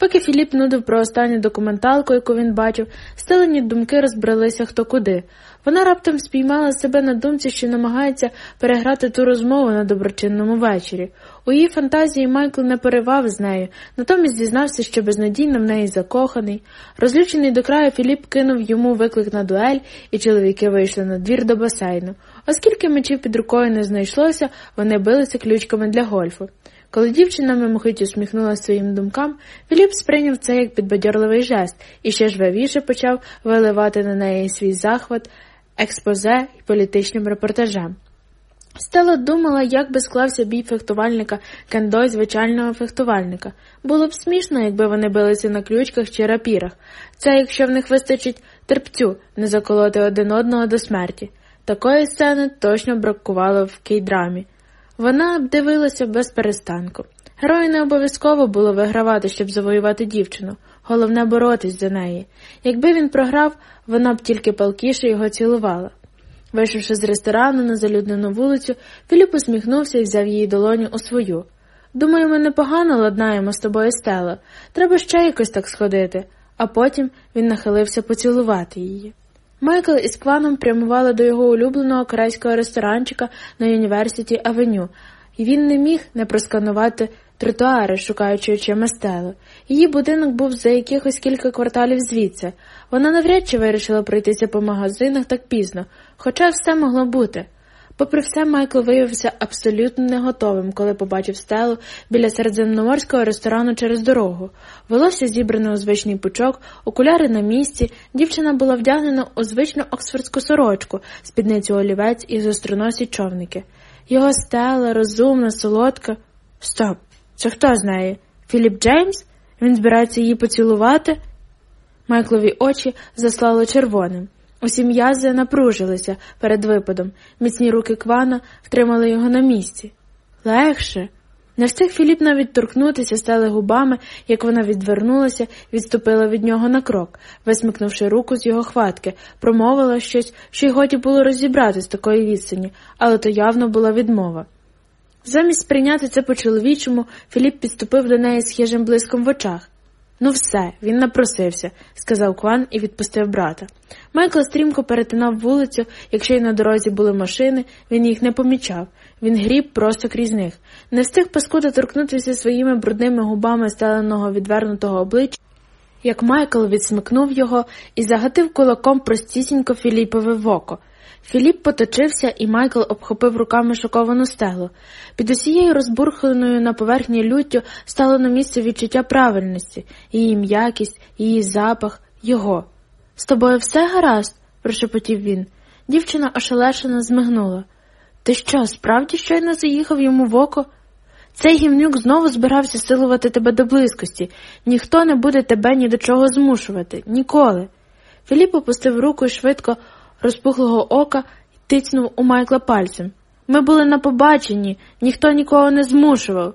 Поки Філіп нудив про останню документалку, яку він бачив, стелені думки розбралися хто куди. Вона раптом спіймала себе на думці, що намагається переграти ту розмову на доброчинному вечорі. У її фантазії Майкл не поривав з нею, натомість дізнався, що безнадійно в неї закоханий. Розлючений до краю, Філіп кинув йому виклик на дуель, і чоловіки вийшли на двір до басейну. Оскільки мечів під рукою не знайшлося, вони билися ключками для гольфу. Коли дівчина мимохить усміхнулася своїм думкам, Філіп сприйняв це як підбадьорливий жест і ще жвавіше почав виливати на неї свій захват, експозе і політичним репортажем. Стела думала, як би склався бій фехтувальника кендо й звичайного фехтувальника. Було б смішно, якби вони билися на ключках чи рапірах. Це якщо в них вистачить терпцю не заколоти один одного до смерті. Такої сцени точно бракувало в кейдрамі. Вона б дивилася без перестанку. Герою не обов'язково було вигравати, щоб завоювати дівчину, головне боротись за неї. Якби він програв, вона б тільки палкіше його цілувала. Вийшовши з ресторану на залюднену вулицю, Філіп усміхнувся і взяв її долоню у свою. Думаю, ми непогано ладнаємо з тобою стело. Треба ще якось так сходити, а потім він нахилився поцілувати її. Майкл із Кваном прямували до його улюбленого корейського ресторанчика на Юніверситі Авеню, і він не міг не просканувати тротуари, шукаючи очима стелу. Її будинок був за якихось кілька кварталів звідси. Вона навряд чи вирішила пройтися по магазинах так пізно, хоча все могло бути. Попри все, Майкл виявився абсолютно не готовим, коли побачив стелу біля середземноморського ресторану через дорогу. Волосся зібране у звичний пучок, окуляри на місці, дівчина була вдягнена у звичну оксфордську сорочку, спідницю олівець і зостроносі човники. Його стела, розумна, солодка. Стоп, це хто з неї? Філіп Джеймс? Він збирається її поцілувати? Майклові очі заслало червоним. Усі м'язи напружилися перед випадом, міцні руки квана втримали його на місці. Легше. Не встиг Філіп навіть торкнутися, стали губами, як вона відвернулася, відступила від нього на крок, висмикнувши руку з його хватки, промовила щось, що й годі було розібрати з такої відстані, але то явно була відмова. Замість сприйняти це по-чоловічому, Філіп підступив до неї з хижим блиском в очах. Ну, все, він напросився, сказав Кван і відпустив брата. Майкл стрімко перетинав вулицю, якщо й на дорозі були машини, він їх не помічав. Він гріб просто крізь них. Не встиг паскуда торкнутися своїми брудними губами стеленого відвернутого обличчя, як Майкл відсмикнув його і загатив кулаком простісінько Філіпове в око. Філіп поточився, і Майкл обхопив руками шоковану стелу. Під усією розбурханою на поверхні люттю стало на місце відчуття правильності, її м'якість, її запах, його. З тобою все гаразд? прошепотів він. Дівчина ошелешено змигнула. Ти що, справді щойно заїхав йому в око? Цей гімнюк знову збирався силувати тебе до близькості. Ніхто не буде тебе ні до чого змушувати. Ніколи. Філіп опустив руку і швидко розпухлого ока тицнув у Майкла пальцем. Ми були на побаченні, ніхто нікого не змушував.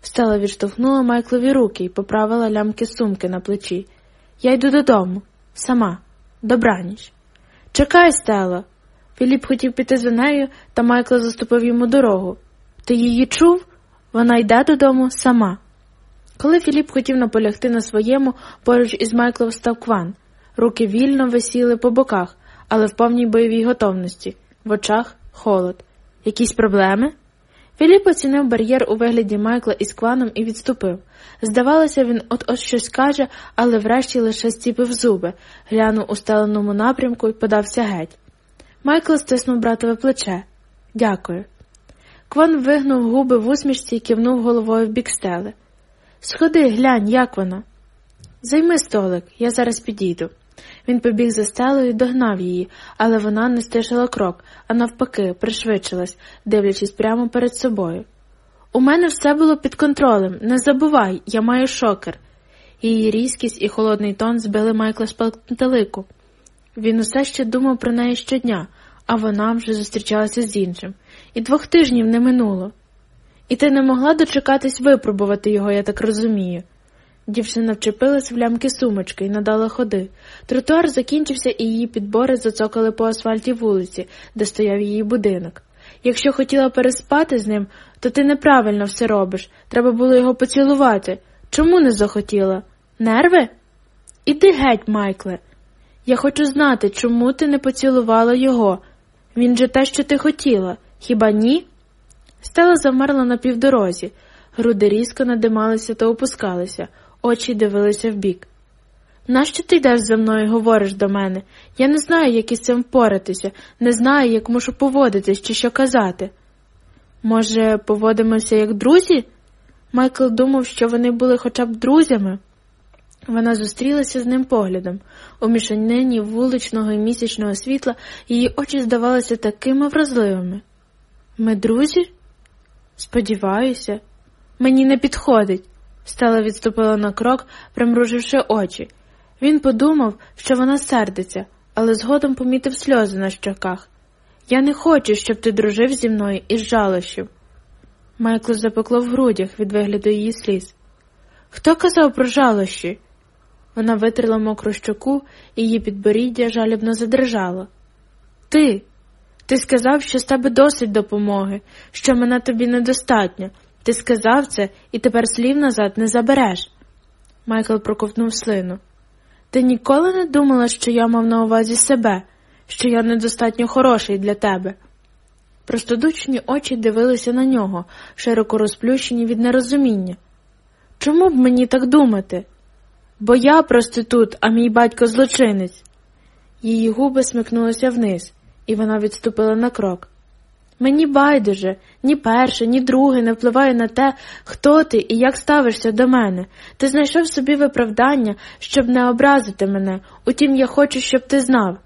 Стела відштовхнула Майклові руки і поправила лямки сумки на плечі. Я йду додому, сама, добраніч. Чекай, Стела. Філіп хотів піти за нею, та Майкл заступив йому дорогу. Ти її чув? Вона йде додому сама. Коли Філіп хотів наполягти на своєму, поруч із Майклом став кван. Руки вільно висіли по боках, але в повній бойовій готовності, в очах холод. Якісь проблеми? Філіп оцінив бар'єр у вигляді Майкла із кваном і відступив. Здавалося, він от от щось каже, але врешті лише стіпив зуби, глянув у стеленому напрямку і подався геть. Майкл стиснув братове плече. Дякую. Кван вигнув губи в усмішці і кивнув головою в бік стели. Сходи, глянь, як вона. Займи столик, я зараз підійду. Він побіг за стелою і догнав її, але вона не стишила крок, а навпаки, пришвидшилась, дивлячись прямо перед собою. У мене все було під контролем. Не забувай, я маю шокер. Її різкість і холодний тон збили Майкла з пантелику. Він усе ще думав про неї щодня, а вона вже зустрічалася з іншим. І двох тижнів не минуло. І ти не могла дочекатись випробувати його, я так розумію. Дівчина вчепилась в лямки сумочки і надала ходи. Тротуар закінчився, і її підбори зацокали по асфальті вулиці, де стояв її будинок. Якщо хотіла переспати з ним, то ти неправильно все робиш. Треба було його поцілувати. Чому не захотіла? Нерви? Іди геть, Майкле. Я хочу знати, чому ти не поцілувала його. Він же те, що ти хотіла, хіба ні? Стела замерла на півдорозі, груди різко надималися та опускалися очі дивилися вбік. Нащо ти йдеш за мною і говориш до мене? Я не знаю, як із цим впоратися, не знаю, як мушу поводитись чи що казати. Може, поводимося як друзі? Майкл думав, що вони були хоча б друзями. Вона зустрілася з ним поглядом. У мішанині вуличного і місячного світла її очі здавалися такими вразливими. Ми друзі? Сподіваюся, мені не підходить. Стела відступила на крок, примруживши очі. Він подумав, що вона сердиться, але згодом помітив сльози на щоках. Я не хочу, щоб ти дружив зі мною із жалощів. Майклу запекло в грудях від вигляду її сліз. Хто казав про жалощі? Вона витерла мокру щоку, і її підборіддя жалібно задрижало. Ти. Ти сказав, що з тебе досить допомоги, що мене тобі недостатньо. Ти сказав це і тепер слів назад не забереш. Майкл проковтнув слину. Ти ніколи не думала, що я мав на увазі себе, що я недостатньо хороший для тебе. Простодучні очі дивилися на нього, широко розплющені від нерозуміння. Чому б мені так думати? Бо я проститут, а мій батько злочинець. Її губи смикнулися вниз, і вона відступила на крок. Мені байдуже, ні перше, ні друге не впливає на те, хто ти і як ставишся до мене. Ти знайшов собі виправдання, щоб не образити мене, утім я хочу, щоб ти знав.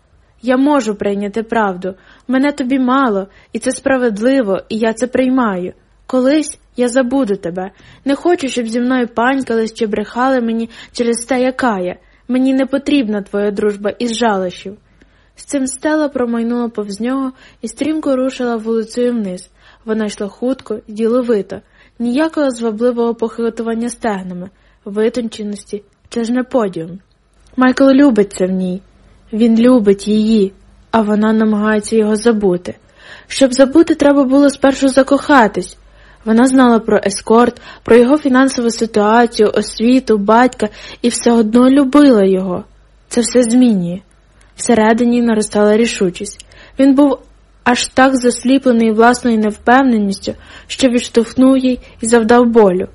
Я можу прийняти правду, мене тобі мало, і це справедливо, і я це приймаю. Колись я забуду тебе. Не хочу, щоб зі мною панькались чи брехали мені через те, яка я. Мені не потрібна твоя дружба із жалощів. З цим стела промайнула повз нього і стрімко рушила вулицею вниз. Вона йшла хутко діловито, ніякого звабливого похитування стегнами, витонченості це ж не подіум. Майкл любиться в ній, він любить її, а вона намагається його забути. Щоб забути, треба було спершу закохатись. Вона знала про ескорт, про його фінансову ситуацію, освіту, батька і все одно любила його. Це все змінює. Всередині наростала рішучість. Він був аж так засліплений власною невпевненістю, що відштовхнув їй і завдав болю.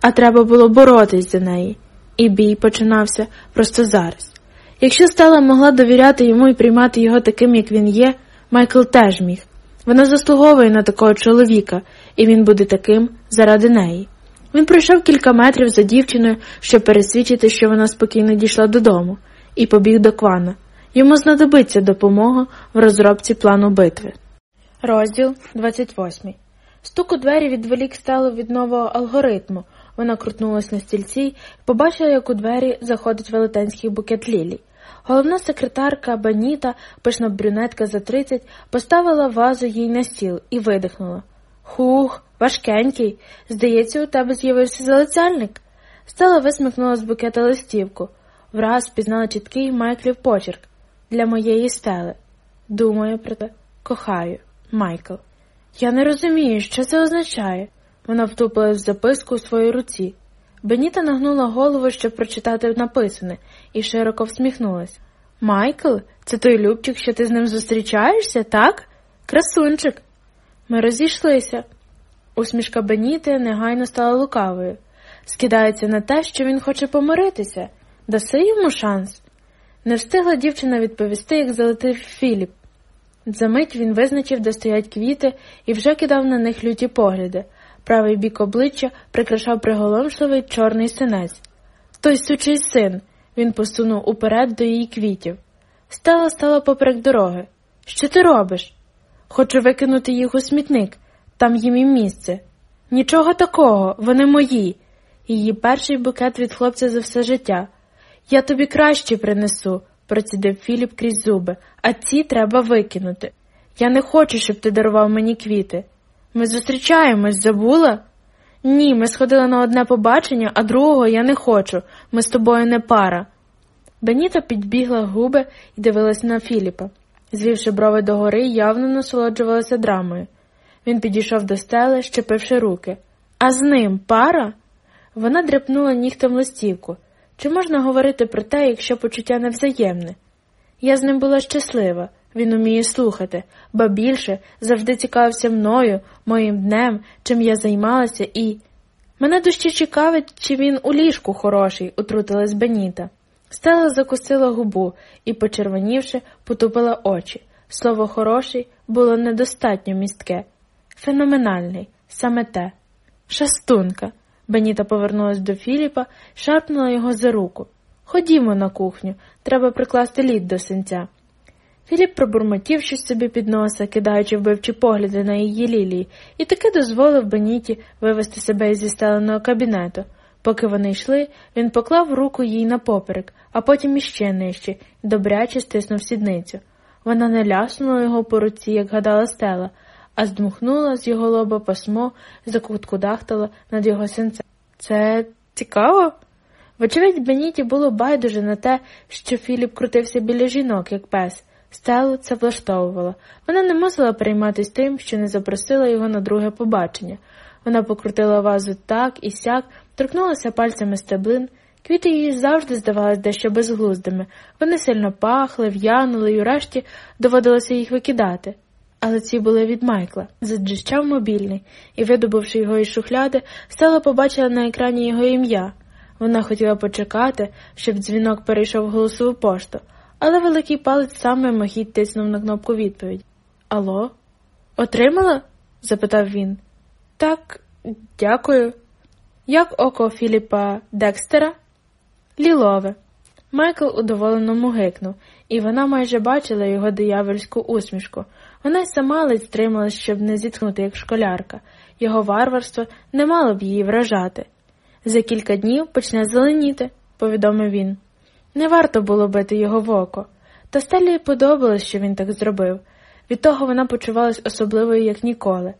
А треба було боротись за неї, і бій починався просто зараз. Якщо стала могла довіряти йому і приймати його таким, як він є, Майкл теж міг. Вона заслуговує на такого чоловіка, і він буде таким заради неї. Він пройшов кілька метрів за дівчиною, щоб пересвідчити, що вона спокійно дійшла додому, і побіг до квана. Йому знадобиться допомога в розробці плану битви. Розділ 28 Стук у двері відволік стало від нового алгоритму. Вона крутнулась на стільці і побачила, як у двері заходить велетенський букет лілій. Головна секретарка Баніта, пишна брюнетка за 30, поставила вазу їй на стіл і видихнула. Хух, важкенький. Здається, у тебе з'явився залицяльник. Стала висмикнула з букета листівку. Враз пізнала чіткий Майклів почерк для моєї стели. Думаю про те, кохаю, Майкл. Я не розумію, що це означає. Вона втупила в записку у своїй руці. Беніта нагнула голову, щоб прочитати написане, і широко всміхнулась. Майкл, це той Любчик, що ти з ним зустрічаєшся, так? Красунчик. Ми розійшлися. Усмішка Беніти негайно стала лукавою. Скидається на те, що він хоче помиритися. Даси йому шанс. Не встигла дівчина відповісти, як залетив Філіп. Замить він визначив, де стоять квіти, і вже кидав на них люті погляди. Правий бік обличчя прикрашав приголомшливий чорний синець. Той сучий син. Він посунув уперед до її квітів. Стала стала поперек дороги. Що ти робиш? Хочу викинути їх у смітник, там їм і місце. Нічого такого, вони мої. Її перший букет від хлопця за все життя. Я тобі краще принесу, процідив Філіп крізь зуби, а ці треба викинути. Я не хочу, щоб ти дарував мені квіти. Ми зустрічаємось, забула? Ні, ми сходили на одне побачення, а другого я не хочу. Ми з тобою не пара. Беніта підбігла губи і дивилась на Філіпа. Звівши брови догори, явно насолоджувалася драмою. Він підійшов до стели, щепивши руки. А з ним пара? Вона дряпнула нігтем листівку. Чи можна говорити про те, якщо почуття невзаємне? Я з ним була щаслива, він уміє слухати, ба більше завжди цікавився мною, моїм днем, чим я займалася, і. Мене дужче цікавить, чи він у ліжку хороший, утрутилась Беніта. Стела закусила губу і, почервонівши, потупила очі. Слово хороший було недостатньо містке. Феноменальний, саме те. Шастунка. Беніта повернулась до Філіпа, шарпнула його за руку. Ходімо на кухню, треба прикласти лід до синця. Філіп пробурмотів щось собі під носа, кидаючи вбивчі погляди на її лілії, і таки дозволив Беніті вивести себе із зістеленого кабінету. Поки вони йшли, він поклав руку їй на поперек, а потім іще нижче, добряче стиснув сідницю. Вона не ляснула його по руці, як гадала стела, а здмухнула з його лоба пасмо, закуткудахтала над його синцем. Це цікаво? Вочевидь, Беніті було байдуже на те, що Філіп крутився біля жінок, як пес. Стелу це влаштовувало. Вона не мусила перейматись тим, що не запросила його на друге побачення. Вона покрутила вазу так і сяк, торкнулася пальцями стеблин. Квіти їй завжди здавались дещо безглуздими. Вони сильно пахли, в'янули і врешті доводилося їх викидати. Але ці були від Майкла. Заджищав мобільний, і, видобувши його із шухляди, Стела побачила на екрані його ім'я. Вона хотіла почекати, щоб дзвінок перейшов в голосову пошту, але великий палець сам мимохідь тиснув на кнопку відповідь. Алло? Отримала? запитав він. Так, дякую. Як око Філіпа Декстера? Лілове. Майкл удоволено мугикнув, і вона майже бачила його диявольську усмішку. Вона й сама ледь стрималась, щоб не зітхнути, як школярка. Його варварство не мало б її вражати. За кілька днів почне зеленіти, повідомив він. Не варто було бити його в око. Та Стелі подобалось, що він так зробив. Від того вона почувалась особливою, як ніколи.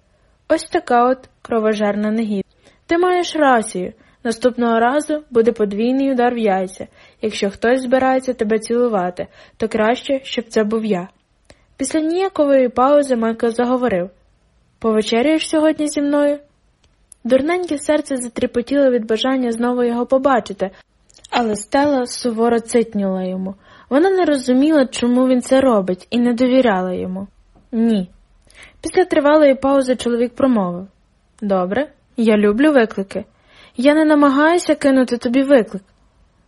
Ось така от кровожерна негід. Ти маєш рацію. Наступного разу буде подвійний удар в яйця. Якщо хтось збирається тебе цілувати, то краще, щоб це був я. Після ніякової паузи Майкл заговорив Повечеряєш сьогодні зі мною? Дурненьке серце затріпотіло від бажання знову його побачити, але Стела суворо цитнула йому. Вона не розуміла, чому він це робить, і не довіряла йому. Ні. Після тривалої паузи чоловік промовив Добре, я люблю виклики. Я не намагаюся кинути тобі виклик.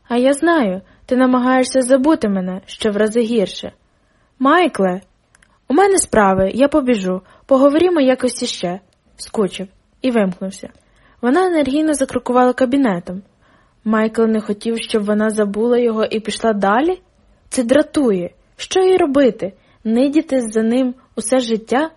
А я знаю, ти намагаєшся забути мене, що в рази гірше. Майкле, у мене справи, я побіжу, поговоримо якось іще, скучив і вимкнувся. Вона енергійно закрокувала кабінетом. Майкл не хотів, щоб вона забула його і пішла далі? Це дратує. Що їй робити? Нидіти за ним усе життя?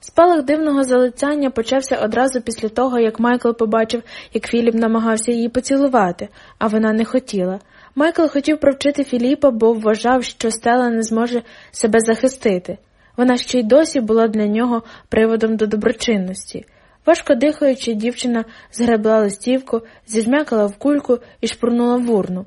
Спалах дивного залицяння почався одразу після того, як Майкл побачив, як Філіп намагався її поцілувати, а вона не хотіла. Майкл хотів провчити Філіпа, бо вважав, що Стела не зможе себе захистити. Вона ще й досі була для нього приводом до доброчинності. Важко дихаючи, дівчина згребла листівку, зіжмякала в кульку і шпурнула в урну.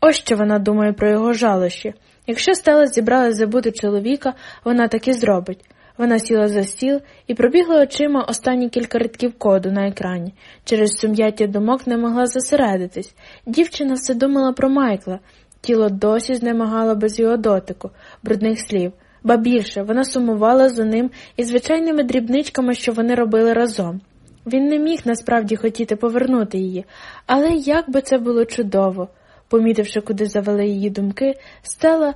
Ось що вона думає про його жалощі. Якщо Стела зібралась забути чоловіка, вона так і зробить. Вона сіла за стіл і пробігла очима останні кілька рядків коду на екрані. Через сум'яття думок не могла зосередитись. Дівчина все думала про Майкла. Тіло досі знемагало без його дотику, брудних слів. Ба більше вона сумувала за ним і звичайними дрібничками, що вони робили разом. Він не міг насправді хотіти повернути її, але як би це було чудово. Помітивши, куди завели її думки, стела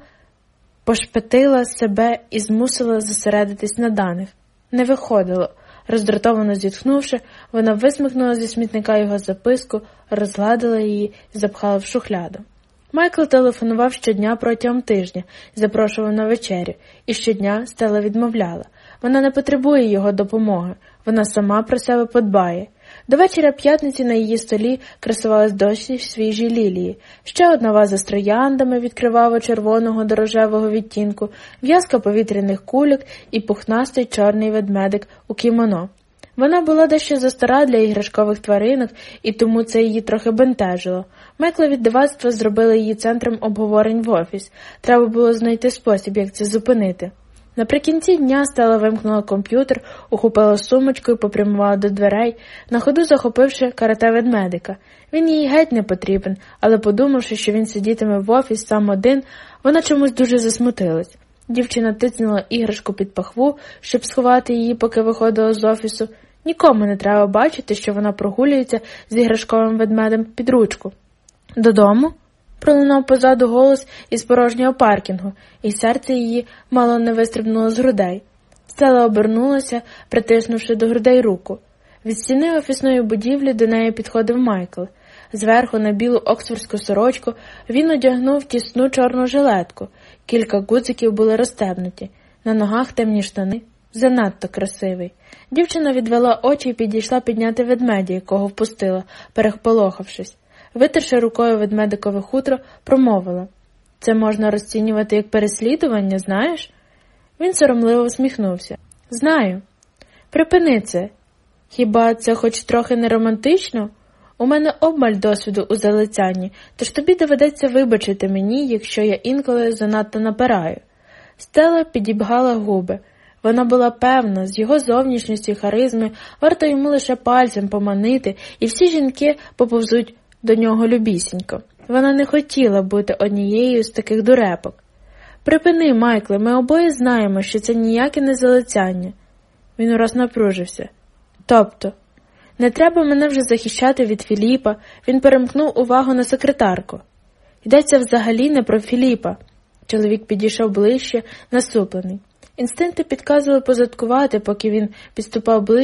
пошпетила себе і змусила зосередитись на даних. Не виходило. Роздратовано зітхнувши, вона висмикнула зі смітника його записку, розгладила її і запхала в шухляду. Майкл телефонував щодня протягом тижня запрошував на вечерю, і щодня Стела відмовляла. Вона не потребує його допомоги, вона сама про себе подбає. До вечора п'ятниці на її столі красувались досі свіжі лілії, ще одна ваза з трояндами відкриваво червоного дорожевого відтінку, в'язка повітряних кульок і пухнастий чорний ведмедик у кімоно. Вона була дещо застара для іграшкових тваринок, і тому це її трохи бентежило. Майкла від дивацтва зробили її центром обговорень в офіс. Треба було знайти спосіб, як це зупинити. Наприкінці дня стала вимкнула комп'ютер, ухопила сумочку і попрямувала до дверей, на ходу захопивши карате ведмедика. Він їй геть не потрібен, але подумавши, що він сидітиме в офіс сам один, вона чомусь дуже засмутилась. Дівчина тицнула іграшку під пахву, щоб сховати її, поки виходила з офісу. Нікому не треба бачити, що вона прогулюється з іграшковим ведмедем під ручку. Додому? пролунав позаду голос із порожнього паркінгу, і серце її мало не вистрибнуло з грудей. Стела обернулася, притиснувши до грудей руку. Від стіни офісної будівлі до неї підходив Майкл. Зверху на білу оксфордську сорочку він одягнув тісну чорну жилетку, кілька гудзиків були розтебнуті, на ногах темні штани, занадто красивий. Дівчина відвела очі і підійшла підняти ведмедя, якого впустила, переполохавшись. Витерши рукою ведмедикове хутро, промовила це можна розцінювати як переслідування, знаєш? Він соромливо всміхнувся. Знаю. Припини це. Хіба це хоч трохи не романтично? У мене обмаль досвіду у залицянні, тож тобі доведеться вибачити мені, якщо я інколи занадто напираю. Стела підібгала губи. Вона була певна, з його зовнішністю і харизми варто йому лише пальцем поманити, і всі жінки поповзуть до нього любісінько. Вона не хотіла бути однією з таких дурепок. Припини, Майкле, ми обоє знаємо, що це ніяке не залицяння. Він ураз напружився. Тобто, не треба мене вже захищати від Філіпа, він перемкнув увагу на секретарку. Йдеться взагалі не про Філіпа. Чоловік підійшов ближче, насуплений. Інстинкти підказували позадкувати, поки він підступав ближче.